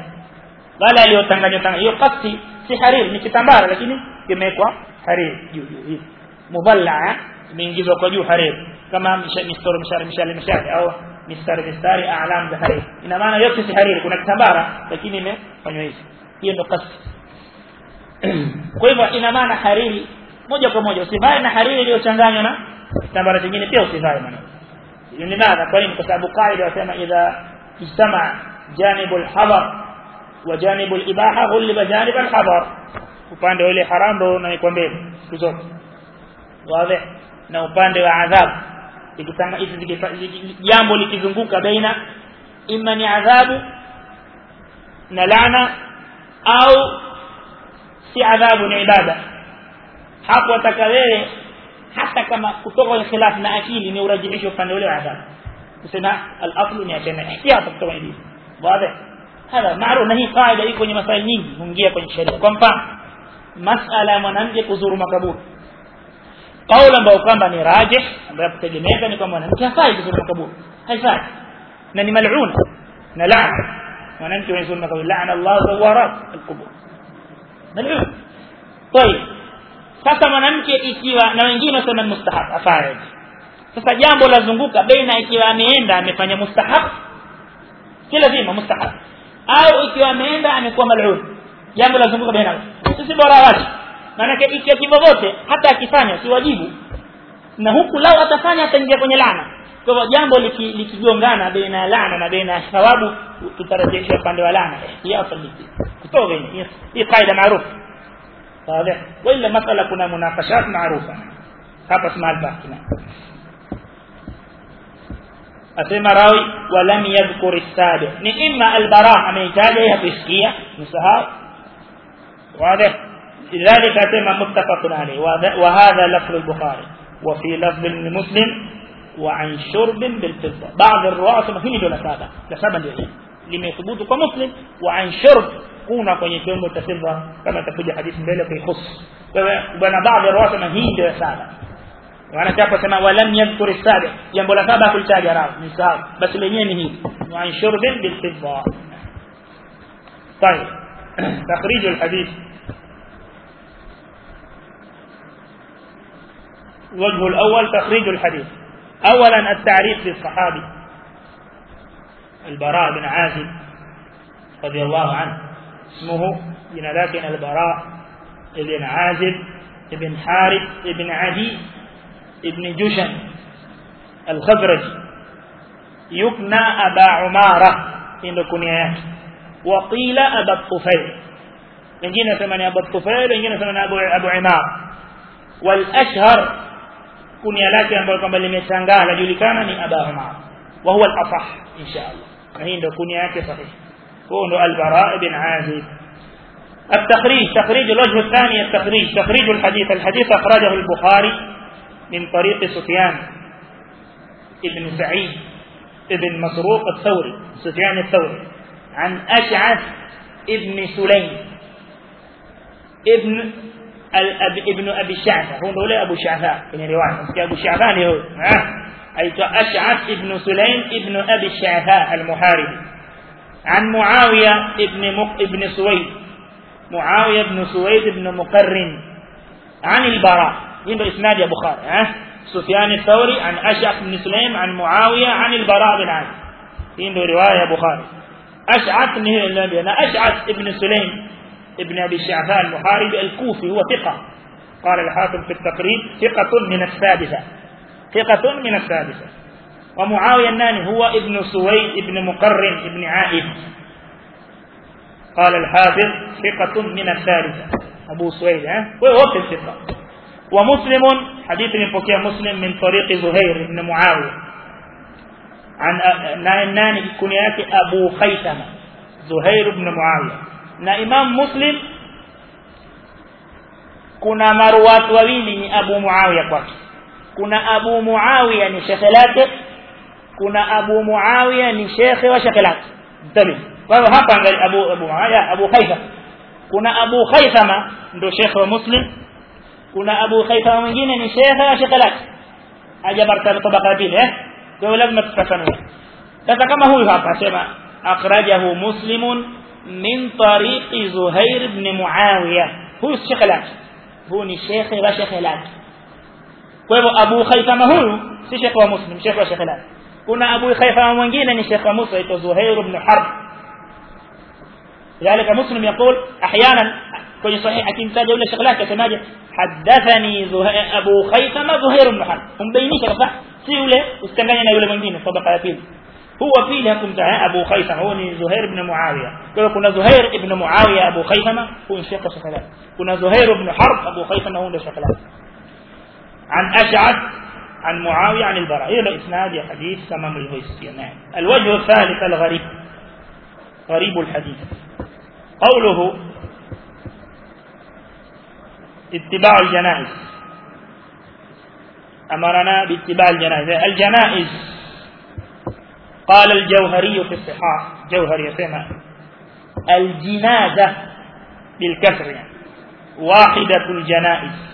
wala aliyotanganywa tanganywa hiyo kasi si hariri ni kitambara lakini kimewekwa hariri juu juu hivi mudalla imeingizwa kwa juu hariri kama mistari mishale mishale mishale au mistari mistari aalam za hariri. Ina maana yote si hariri kuna kitambara lakini imefanywa hivi. Hiyo ndo kasi kwa hivyo ina maana hariri moja kwa moja usivae na hariri iliyochanganywa na kitambara kingine pia usivae maana ni maana kwa nini? Kwa sababu kaida wasema idha ijtama janibu al-hadar wa janibu al-ibaha ghuliba janib al-hadar upande ule haram ndo na mbele siku zote. Wazi. Na upande wa adhabu ikitanga hizi jambo likizunguka baina imma ni adhabu na laana au si adhabu ni ibada hapo ataka wewe hata kama kutoka kwenye khilaf na akili ni urajihisho upande ule wa adhabu kusema al-aslu ni achana ihtiyat kutoka hivi wazi hada maarufu na hii kaida iko kwenye masaili nyingi huingia kwenye sheria kwa mfano masala ya mwanamke kuzuru makaburi kauli ambayo kwamba ni rajih ambayo kutegemeka ni kwamba mwanamke hafai kuzuru makaburi haifai na ni mal'una na laana mwanamke anazuru makaburi laana Allah zawarat al-qubur mal'un طيب sasa mwanamke ikiwa na wengine wasema mustahab afanye sasa jambo lazunguka baina ikiwa ameenda amefanya mustahab si lazima mustahab au ikiwa ameenda amekuwa mal'un jambo lazunguka baina sisi bora wazi maana ikiwa kivyovyote hata akifanya si wajibu na huku lao atafanya ataingia kwenye laana kwa hivyo jambo likigongana liki baina ya laana na baina ya thawabu tutarejesha upande wa laana ya afaliki kutoka hii kaida maarufu واضح وإلا مسألة كنا مناقشات معروفة hapa اسمها البحث asema rawi walam yadhkur as-sabi ni imma al-bara ameitaja hakusikia msahau واضح لذلك كما متفق عليه. وهذا لفظ البخاري. وفي لفظ مسلم وعن شرب بالفضة. بعض الرؤساء ما فيني دول سابا لسابا ديه لما يثبت كمسلم وعن شرب. كون كوني شرب تفضه كما تقول حديث مبالي في خص. وأنا بعض الرؤساء ما فيني دول سابا وأنا كابا سما ولم يذكر السابع. ينبو لسابا كل شيء راب من سابع بس لن ينهي وعن شرب بالفضة. طيب. تخريج الحديث. الوجه الأول تخريج الحديث. أولا التعريف للصحابي. البراء بن عازب رضي الله عنه. اسمه من لكن البراء ابن عازب ابن حارث ابن عدي ابن جشن الخزرجي يكنى أبا عمارة إن كنيات وقيل أبا الطفيل. wengine nasema ni Abu Tufail wengine nasema Imar wal ashhar kunia lake ambalo kwamba limetangaa lajulikana ni aba umar wa huwa al-asah insha Allah na hii ndio kunia yake sahihi. هو ndo al-bara التخريج تخريج الوجه الثاني التخريج تخريج الحديث الحديث أخرجه البخاري من طريق سفيان ابن سعيد ابن مسروق الثوري سفيان الثوري عن أشعث ابن سليم ابن ابن أبي الشعثة هو نقول أبو الشعثاء من رواية أبو الشعثاء هو أي أشعث ابن سليم ابن أبي الشعثاء المحاربي عن معاوية ابن مق ابن سويد معاوية بن سويد بن مقرن عن البراء هنا إسناد يا بخاري ها سفيان الثوري عن أشعث بن سليم عن معاوية عن البراء بن عازب بخاري أشعث بن النبي أنا أشعث ابن سليم ابن أبي الشعثاء المحاربي الكوفي هو ثقة. قال الحافظ في التقريب ثقة من السادسة ثقة من السادسة ومعاوية الناني هو ابن سويد ابن مقرن ابن عائد. قال الحافظ ثقة من الثالثة أبو سويد ها؟ وهو الثقة. ومسلم حديث فقيه مسلم من طريق زهير بن معاوية. عن ناني كنيات أبو خيثمة زهير بن معاوية. Na Imam Muslim kuna maruwatu wawili ni Abu Muawiya kwake kuna Abu Muawiya ni shekhe lake kuna Abu Muawiya ni shekhe wa shekhe lake mtabi kwa hiyo hapa angalia Abu Abu Muawiya Abu Khaythama kuna Abu Khaythama ndo shekhe wa Muslim kuna Abu Khaythama mwingine ni shekhe wa shekhe lake haja martaba tabaka pili eh kwa lazima tufafanue sasa kama huyu hapa sema akhrajahu muslimun من طريق زهير بن معاوية. هو الشيخ لك هو الشيخ وشيخ لك وهو أبو خيثم هو. سي شيخ ومسلم شيخ وشيخ لك كنا أبو خيثم ومنجينا الشيخ موسى زهير بن حرب. لذلك مسلم يقول أحيانا كل صحيح أكيد ساجة ولا شيخ لك سماجة حدثني زهير أبو خيثم زهير بن حرب. هم بينيش رفع سيولة استمعنا يولي منجينا صدق على فيه هو في لكم ذا أبو خيثم هو زهير بن معاوية. قال كنا زهير بن معاوية أبو خيثم هو شيخ شكلات كنا زهير بن حرب أبو خيثم هو شكلات عن أشعث عن معاوية عن البراء. إلى إسناد حديث سمم الهيسيان نعم. الوجه الثالث الغريب. غريب الحديث. قوله اتباع الجنائز. أمرنا باتباع الجنائز. الجنائز قال الجوهري في الصحاح جوهري يسمى الجنازة بالكسر يعني. واحدة الجنائز.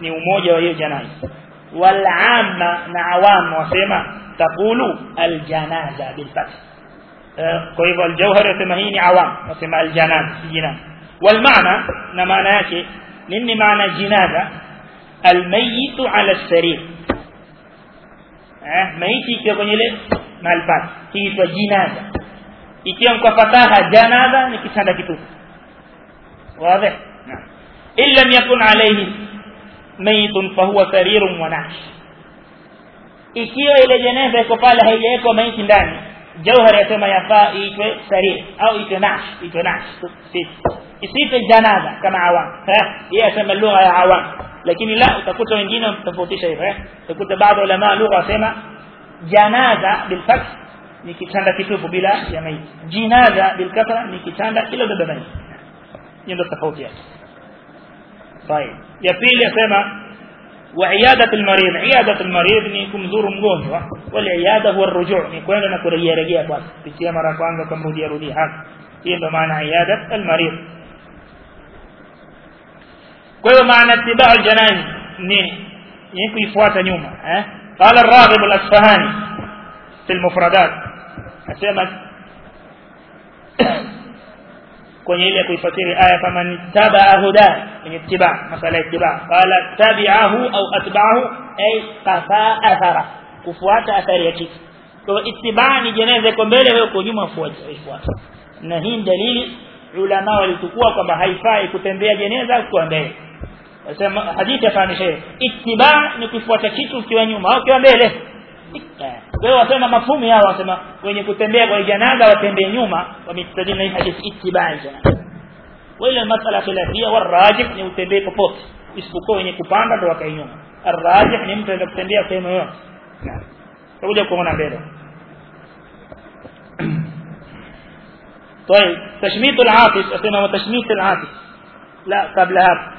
نيوموجا وهي جنائز. والعامة نعوام وسمى تقول الجنازة بالفتح أه، كيف الجوهر يسمى هي نعوام وسمى الجنازة جنازة والمعنى نمانا شيء نني معنى جنازة؟ الميت على السرير. أه، ميتي كيف يقول مع الفتح kiitwa jinaza ikiwa kwa fataha janaza ni kitanda kitupu wazi naam illa yakun alayhi mayitun fahuwa sarirun wa nahsh ikiwa ile jeneza iko pale haijawekwa maiti ndani jauhar yasema yafaa iitwe sarir au iitwe nahsh iitwe nahsh isiitwe janaza kama awam yeye asema lugha ya awam lakini la utakuta wengine wamtofautisha hivyo utakuta baadhi ulama lugha wasema janaza bil fath ni kitanda kitupu bila ya maiti jinaza bil kasra ni kitanda kila baba maiti ndio tofauti yake طيب ya pili wa iyadatu almarid iyadatu almarid ni kumzuru mgonjwa iyada huwa arruju' ni kwenda na kurejea rejea kwake pitia mara kwanza kumrudia rudia hapa hiyo ndio maana iyada almarid kwa hiyo maana tibaa aljanaiz ni ni kuifuata nyuma eh qala ar-raghib al-asfahani fi al-mufradat asema kwenye ile kuifasiri aya kama ni tabaa huda kwenye tiba masala ya tiba qala tabi'ahu au atba'ahu ay qafa athara kufuata athari ya kitu. Kwa ittiba ni jeneza iko mbele wewe uko nyuma fuata na hii dalili ulama walitukua kwamba haifai kutembea jeneza kwa mbele. Nasema hadithi yafanisha ittiba ni kufuata kitu ukiwa nyuma au ukiwa mbele Leo wasema mafumi hao wasema wenye kutembea kwa janaza watembee nyuma wamestadili na hadithi ittibai janaza. Wala masala khilafia warajih ni utembee popote isipokuwa wenye kupanda ndio wakae nyuma arrajih ni mtu anaweza kutembea sehemu yoyote tutakuja kuona mbele طيب تشميت العاطس اسمه وتشميت العاطس لا قبل هذا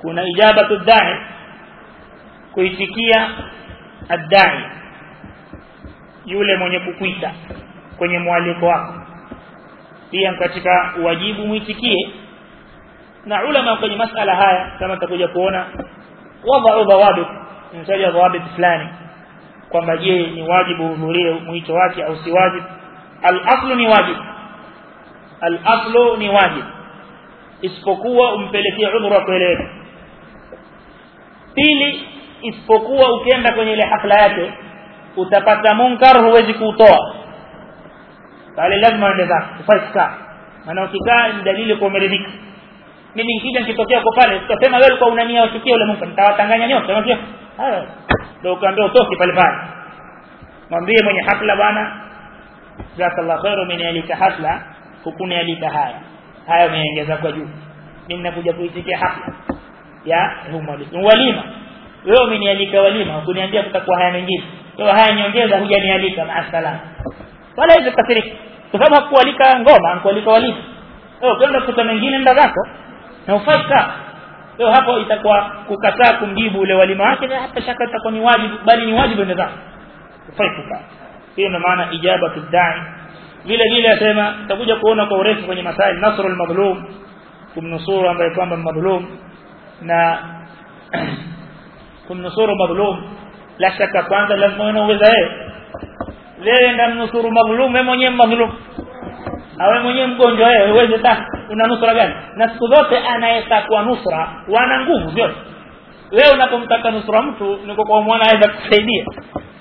kuna ijabatu da'i kuitikia ad-da'i yule mwenye kukuita kwenye mwaliko wako. Pia katika wajibu mwitikie na ulama kwenye masala haya kama tutakuja kuona wadau dhawabit mtaja dhawabit fulani kwamba je ni wajibu uhudhurie mwito wake au si wajibu? Al-aslu ni wajibu. Al-aslu ni wajibu. Isipokuwa umpelekee udhuru kueleweka pili isipokuwa ukienda kwenye ile hafla yake utapata munkar huwezi kuutoa. Bali lazima uende zako ufaika maana ukikaa ni dalili kwa umeridhika. Mimi nikija nikitokea kwa pale tutasema wewe ulikuwa unania usikie ule munkar nitawatanganya nyote unajua? Haya. Ndio ukaambia utoke pale pale. Mwambie mwenye hafla bwana jazakallahu khairu umenialika hafla hukunialika haya. Haya umeongeza kwa juu. Mimi nakuja kuitikia hafla ya humu walima wewe umenialika walima hukuniambia kutakuwa haya mengine. Kwa haya nyongeza hujanialika maasalam wala hizo kasirika kwa sababu hakualika ngoma hakualika walima. Wewe ukienda kuta mengine nda zako na ufaka leo hapo itakuwa kukataa kumjibu ule walima wake na hata shaka itakuwa ni wajibu bali ni wajibu ndio zako. Ufai hiyo ndio maana ijaba tudai vile vile asema tutakuja kuona kwa urefu kwenye masail nasrul madhlum kumnusuru ambaye kwamba madhlum na kumnusuru madhlum la shaka kwanza lazima uwe uweza wewe wewe ndio mnusuru madhlum wewe mwenyewe madhlum awe mwenyewe mgonjwa wewe uweze ta una nusura gani na siku zote anayetaka nusra wana nguvu zote wewe unapomtaka nusura mtu niko kwa mwana aweza kusaidia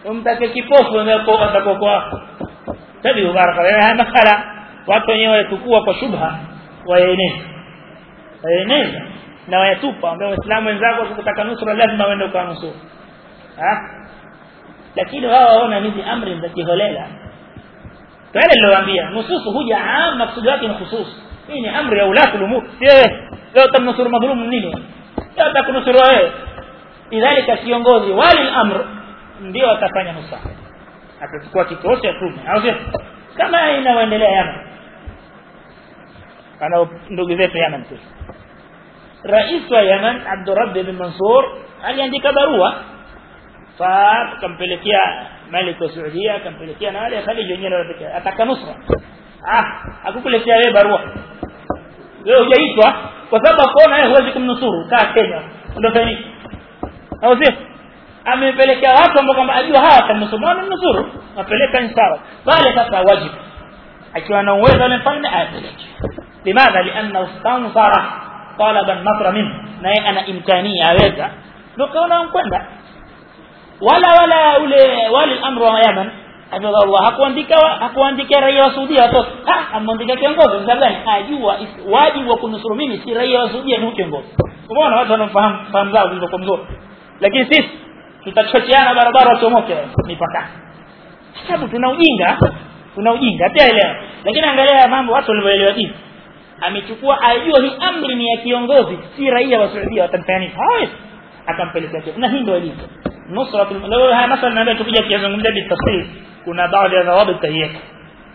umtake kipofu ndio atakokuwa tabi baraka haya makala watu wenyewe watukua kwa shubha waeneza waeneza na wayatupa ambao waislamu wenzako wakitaka nusura lazima waende kwa nusura ha? Lakini wao waona hizi amri za kiholela. Pale niliwaambia nususu huja am maksudi yake ni khusus hii ni amri ya ulatu umur sio leo tamnusuru madhulum nini? Leo takunusuru wewe. Idhalika kiongozi wali al-amr ndio atafanya nusura atachukua kikosi tume au sio? Kama inaendelea yana ana ndugu zetu yana tu rais wa Yemen Abdurrabb bin Mansur aliandika barua fa kampelekea Malik wa Saudia akampelekea na wale Khalid wenyewe wanapekea ataka nusra ah akukuletea wewe barua wewe hujaitwa kwa sababu akaona wewe huwezi kumnusuru kaa Kenya ndio fanya au sio amepelekea watu ambao kwamba ajua hawa watamnusuru na mnusuru apeleka ni sawa pale sasa wajibu akiwa na uwezo ule mfalme apeleke limadha lianna istansara talaban nasra minhu. Naye ana imkania aweza ndio kaona mkwenda. Wala wala ule wali amru wa yaman. Allah hakuandika hakuandika raia wa Saudi watoto. Ah amwandika kiongozi mzalani ajua wajibu wa kunusuru mimi si raia wa Saudi ni kiongozi. Umeona watu wanafahamu fahamu zao zilizokuwa mzuri. Lakini sisi tutachocheana barabara wachomoke mipaka. Sababu tuna ujinga tuna ujinga pia elewa lakini angalia mambo watu walioelewa dini amechukua ajua hii amri ni ya kiongozi si raia wa Saudia watamfanyia hawezi akampelekea na hii ndio ilivyo nusratul leo haya masala naambia tukija kuyazungumzia bitafsir kuna baadhi ya dhawabit tahiyyah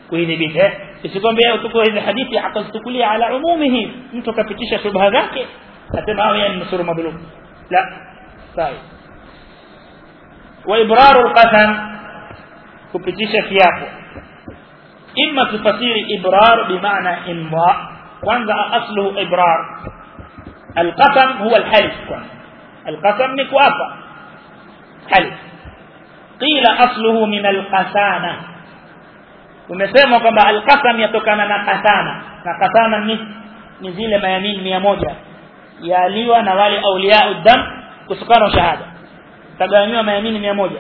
kuidhibiti eh isikwambia utukue hizi hadithi akazichukulia ala umumihi mtu kapitisha shubha zake asema hao yani nusuru madhulum la sawa wa ibraru alqasam kupitisha kiapo imma tufasiri ibrar bimaana imra kwanza asluhu ibrar alqasam huwa alhalif alqasam ni kuapa halif qila asluhu min alqasama umesema kwamba alqasam yatokana na qasama na qasama ni ni zile mayamini 100 yaliwa na wale aulia udam kusukana shahada tagawanywa mayamini 100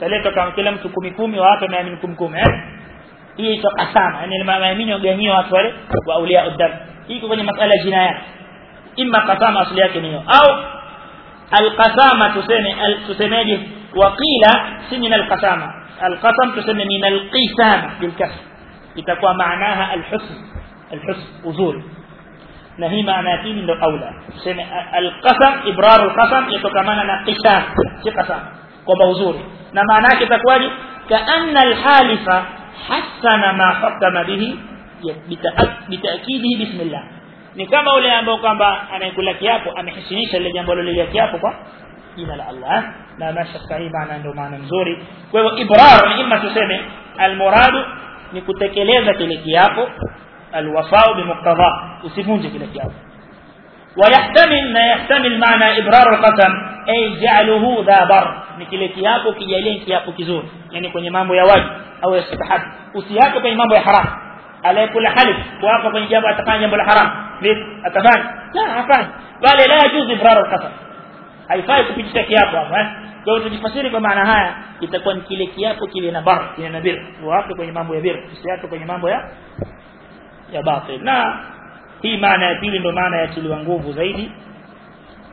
taleta kama kila mtu 10 10 wa watu mayamini 10 10 eh hii ito qasama yani mayamini waganyiwa watu wale wa aulia udam hii kwenye masala ya jinaya imma qasama asili yake ni au alqasama tuseme tusemeje waqila si min alqasama alqasam tuseme min alqisama bilkasr itakuwa maanaha alhusn alhusn uzuri na hii maana ya pili ndio aula tuseme alqasam ibrar alqasam yatokamana na qisam si qasam kwamba uzuri na maana yake itakuwaje kaanna alhalifa hasana ma hakama bihi bitaakidihi bismillah ni kama ule ambao kwamba anayekula kiapo amehisinisha lile jambo lile kiapo kwa jina la Allah na mashaka hii maana ndio maana nzuri kwa hivyo ibrar ni imma tuseme almuradu ni kutekeleza kile kiapo alwafau bimuqtada usivunje kile kiapo ويحتمل ما يحتمل معنى ابرار القسم اي جعله ذا بر ni kile kiapo kijalie kiapo kizuri yani kwenye mambo ya wajibu au ya mustahab usiape kwenye mambo ya la haram vipi atafanya la hafanya bali la yajuzu ibrar alqasam haifai kupitisha kiapo hapa eh kwa hiyo tujifasiri kwa maana haya itakuwa ni kile kiapo kile na bar kile na bir uape kwenye mambo ya bir usiape kwenye mambo ya ya batil na hii maana ya pili ndio maana ya tiliwa nguvu zaidi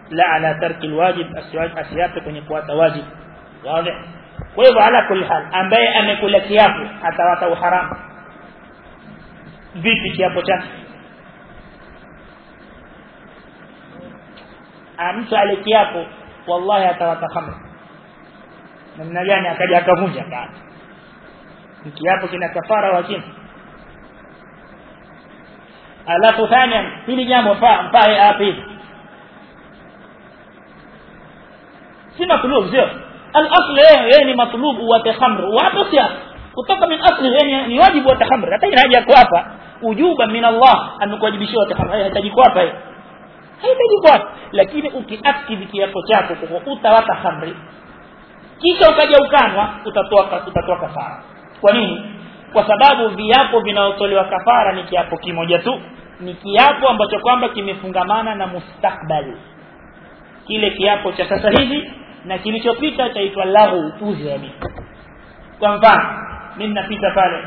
la ala tarki alwajib asiape kwenye kuata wajib wazi kwa hivyo ala kulli hal ambaye amekula kiapo atawata uharamu vipi kiapo chake mtu ale kiapo wallahi atawata khamr namna gani akaja akavunja kaata kiapo kina kafara wakini alafu thania hili jambo faa mpae api si matlub sio al-asl yeye ni matlub wa khamr wa tasya kutoka min asli yani ni wajibu wa khamr hata haja kuapa ujuba min Allah amekuwajibishia wa khamr hahitaji kuapa haihitaji kuapa. Lakini ukiakidi kiapo chako kwa utawata khamri kisha ukaja ukanwa utatoa utatoa kafara. Kwa nini? Kwa sababu viapo vinaotolewa kafara ni kiapo kimoja tu. Ni kiapo ambacho kwamba kimefungamana na mustakbali kile kiapo cha sasa hivi na kilichopita chaitwa lahu upuzi mimi kwa mfano mimi napita pale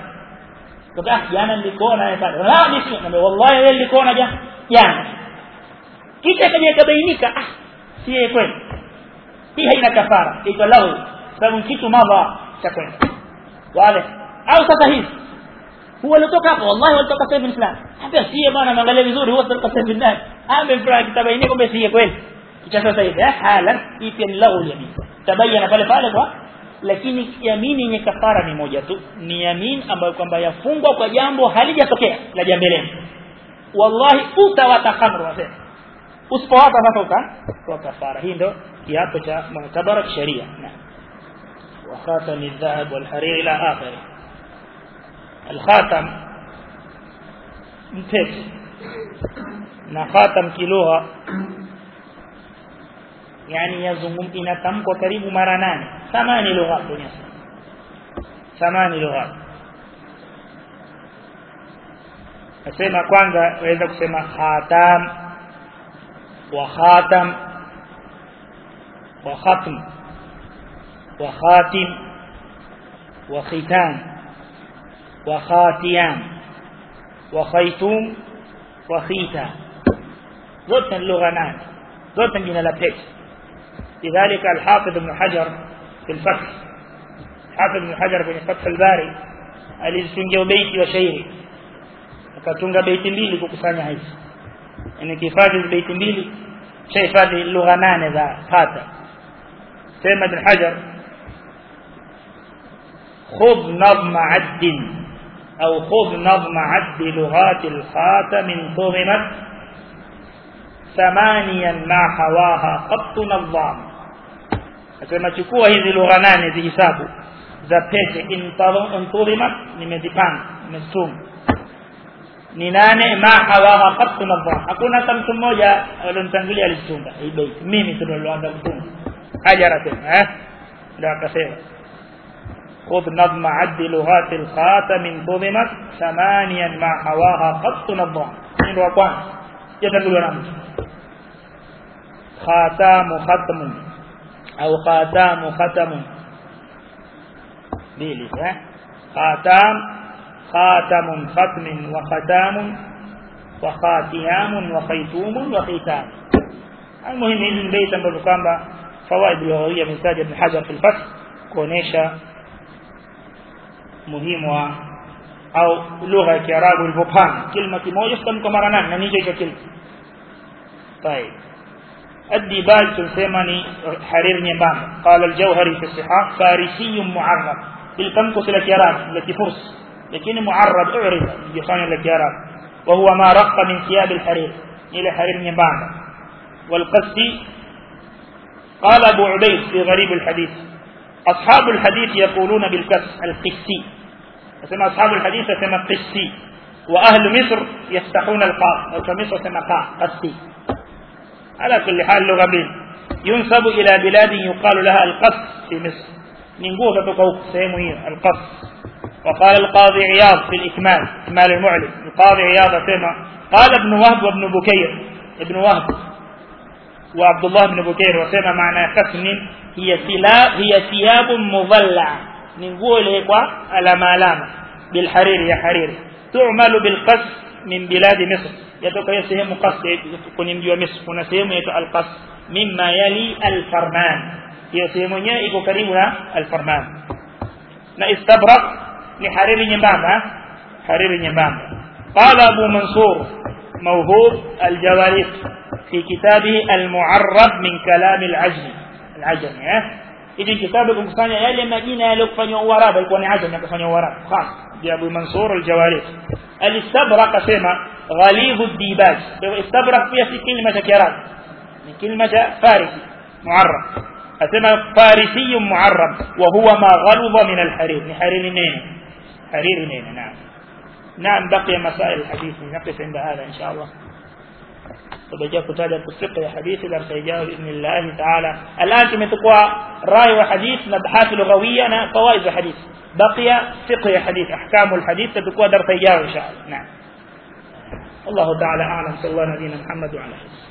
toka jana nilikuona yeye pale la mimi wallahi wewe nilikuona jana jana kisha kaja ikabainika ah si yeye kweli hii haina kafara itaitwa lahu sababu kitu madha cha kwenda wale au sasa hivi huwa alitoka hapo wallahi walitoka sasa fulani hapa si bwana angalia vizuri huwa alitoka sasa fulani amefurahi kitabainika kumbe si kweli kisha sasa hivi halan hii pia ni lahu yamin tabayana pale pale kwa lakini yamini yenye kafara ni moja tu ni yamin ambayo kwamba yafungwa kwa jambo halijatokea la jambeleni wallahi utawata khamru wasema usipowata sasa uka kwa kafara hii ndo kiapo cha mu'tabara kisheria wa khatam adh-dhahab wal harir ila akhirih al-khatam mtete na khatam kilugha yani yazungum inatamkwa karibu mara nane ثماني لغات دنيا. ثماني لغات. أسمى كوانزا وإذا كسمى خاتم وخاتم وختم وخاتم وختام وخاتيان وخيتوم وخيتا. زوتن لغنان زوتن جنالا بيت لذلك الحافظ ابن حجر في الفتح. حافظ بن حجر بن فتح الباري الذي بيتي وشيري. فكتنجا بيتي بيلي كوكسانيا هيس. يعني ان كيفاتي بيت ميلي شيخ هذه اللغة مانا ذا فاتا سيما بن حجر خذ نظم عد أو خذ نظم عد لغات الخاتم انتظمت ثمانيا ما حواها خط نظام. Asema chukua hizi lugha nane zihisabu za pete intudhima nimezipanga nimesoma ni nane ma hawaha qat nadham hakuna hata mtu mmoja aliyomtangulia alitunga hii bait mimi nilianza kutunga hajara tena eh ndio akasema خذ نظم عد لغات الخاتم انتظمت ثمانيا مع حواها قط نظام ndio wa kwanza yatanguliwa na mtu خاتم ختم أو khatamu khatamun bili ya khatam khatamun khatmin wa khatamun wa khatiyamun المهم هذه البيت أن بذكام فوائد اللغوية من ساجة بن حجر في الفتح كونيشا مهم و أو لغة كعراب البوبان كلمة موجة تنكو مرنان نانيجا كلمة طيب. الديباج تسمى حرير نيمبام قال الجوهري في الصحاح فارسي معرب. بالكمكس الكيراب التي فرس. لكن معرب اعرض بخان الكيراب وهو ما رق من ثياب الحرير إلى حرير نيمبام والقسي قال أبو عبيد في غريب الحديث أصحاب الحديث يقولون بالكسر القسي. اسمع أصحاب الحديث يسمى قسي. وأهل مصر يفتحون القاف أو كمصر يسمى قاف قسي. على كل حال بين ينسب إلى بلاد يقال لها القص في مصر. قوة تقوق سيموية القص. وقال القاضي عياض في الإكمال إكمال المعلم. القاضي عياض سيما. قال ابن وهب وابن بكير. ابن وهب وعبد الله بن بكير وسيما معنى قسم هي ثياب هي ثياب مضلعة. من قوة على ما لام. بالحرير يا حرير. تعمل بالقص من بلاد مصر. يتوقع سهم قص يكون يمجي مصر. هنا سهم يتوقع القص مما يلي الفرمان. هي سهم يكون كريم الفرمان. نا استبرق. لحرير نبام حرير نبام قال أبو منصور موهوب الجواريس في كتابه المعرب من كلام العجم. العجم hivi kitabu kumkusanya yale majina yaliyofanywa Uarabu alikuwa ni ajam yakafanywa Uarabu khas bi Abu Mansur al-Jawarif al-Istabraq asema ghalidhu ad-dibaj kwa istabraq pia si kilima cha Kiarabu ni kilima cha Farisi muarrab asema farisi muarrab wa huwa ma ghaludha min al-harir ni hariri nene hariri nene naam نعم بقي مسائل الحديث نقف عند هذا إن شاء الله تبجا kutaja kusiqa ya hadithi la msaidiao biidhnillah taala الان tumechukua rai wa hadith na bahath lughawiyya na fawaid wa hadith baqiya fiqh ya hadith ahkam al hadith tutakuwa darasa ijayo insha Allah naam الله تعالى اعلم صلى الله عليه وسلم محمد وعلى اله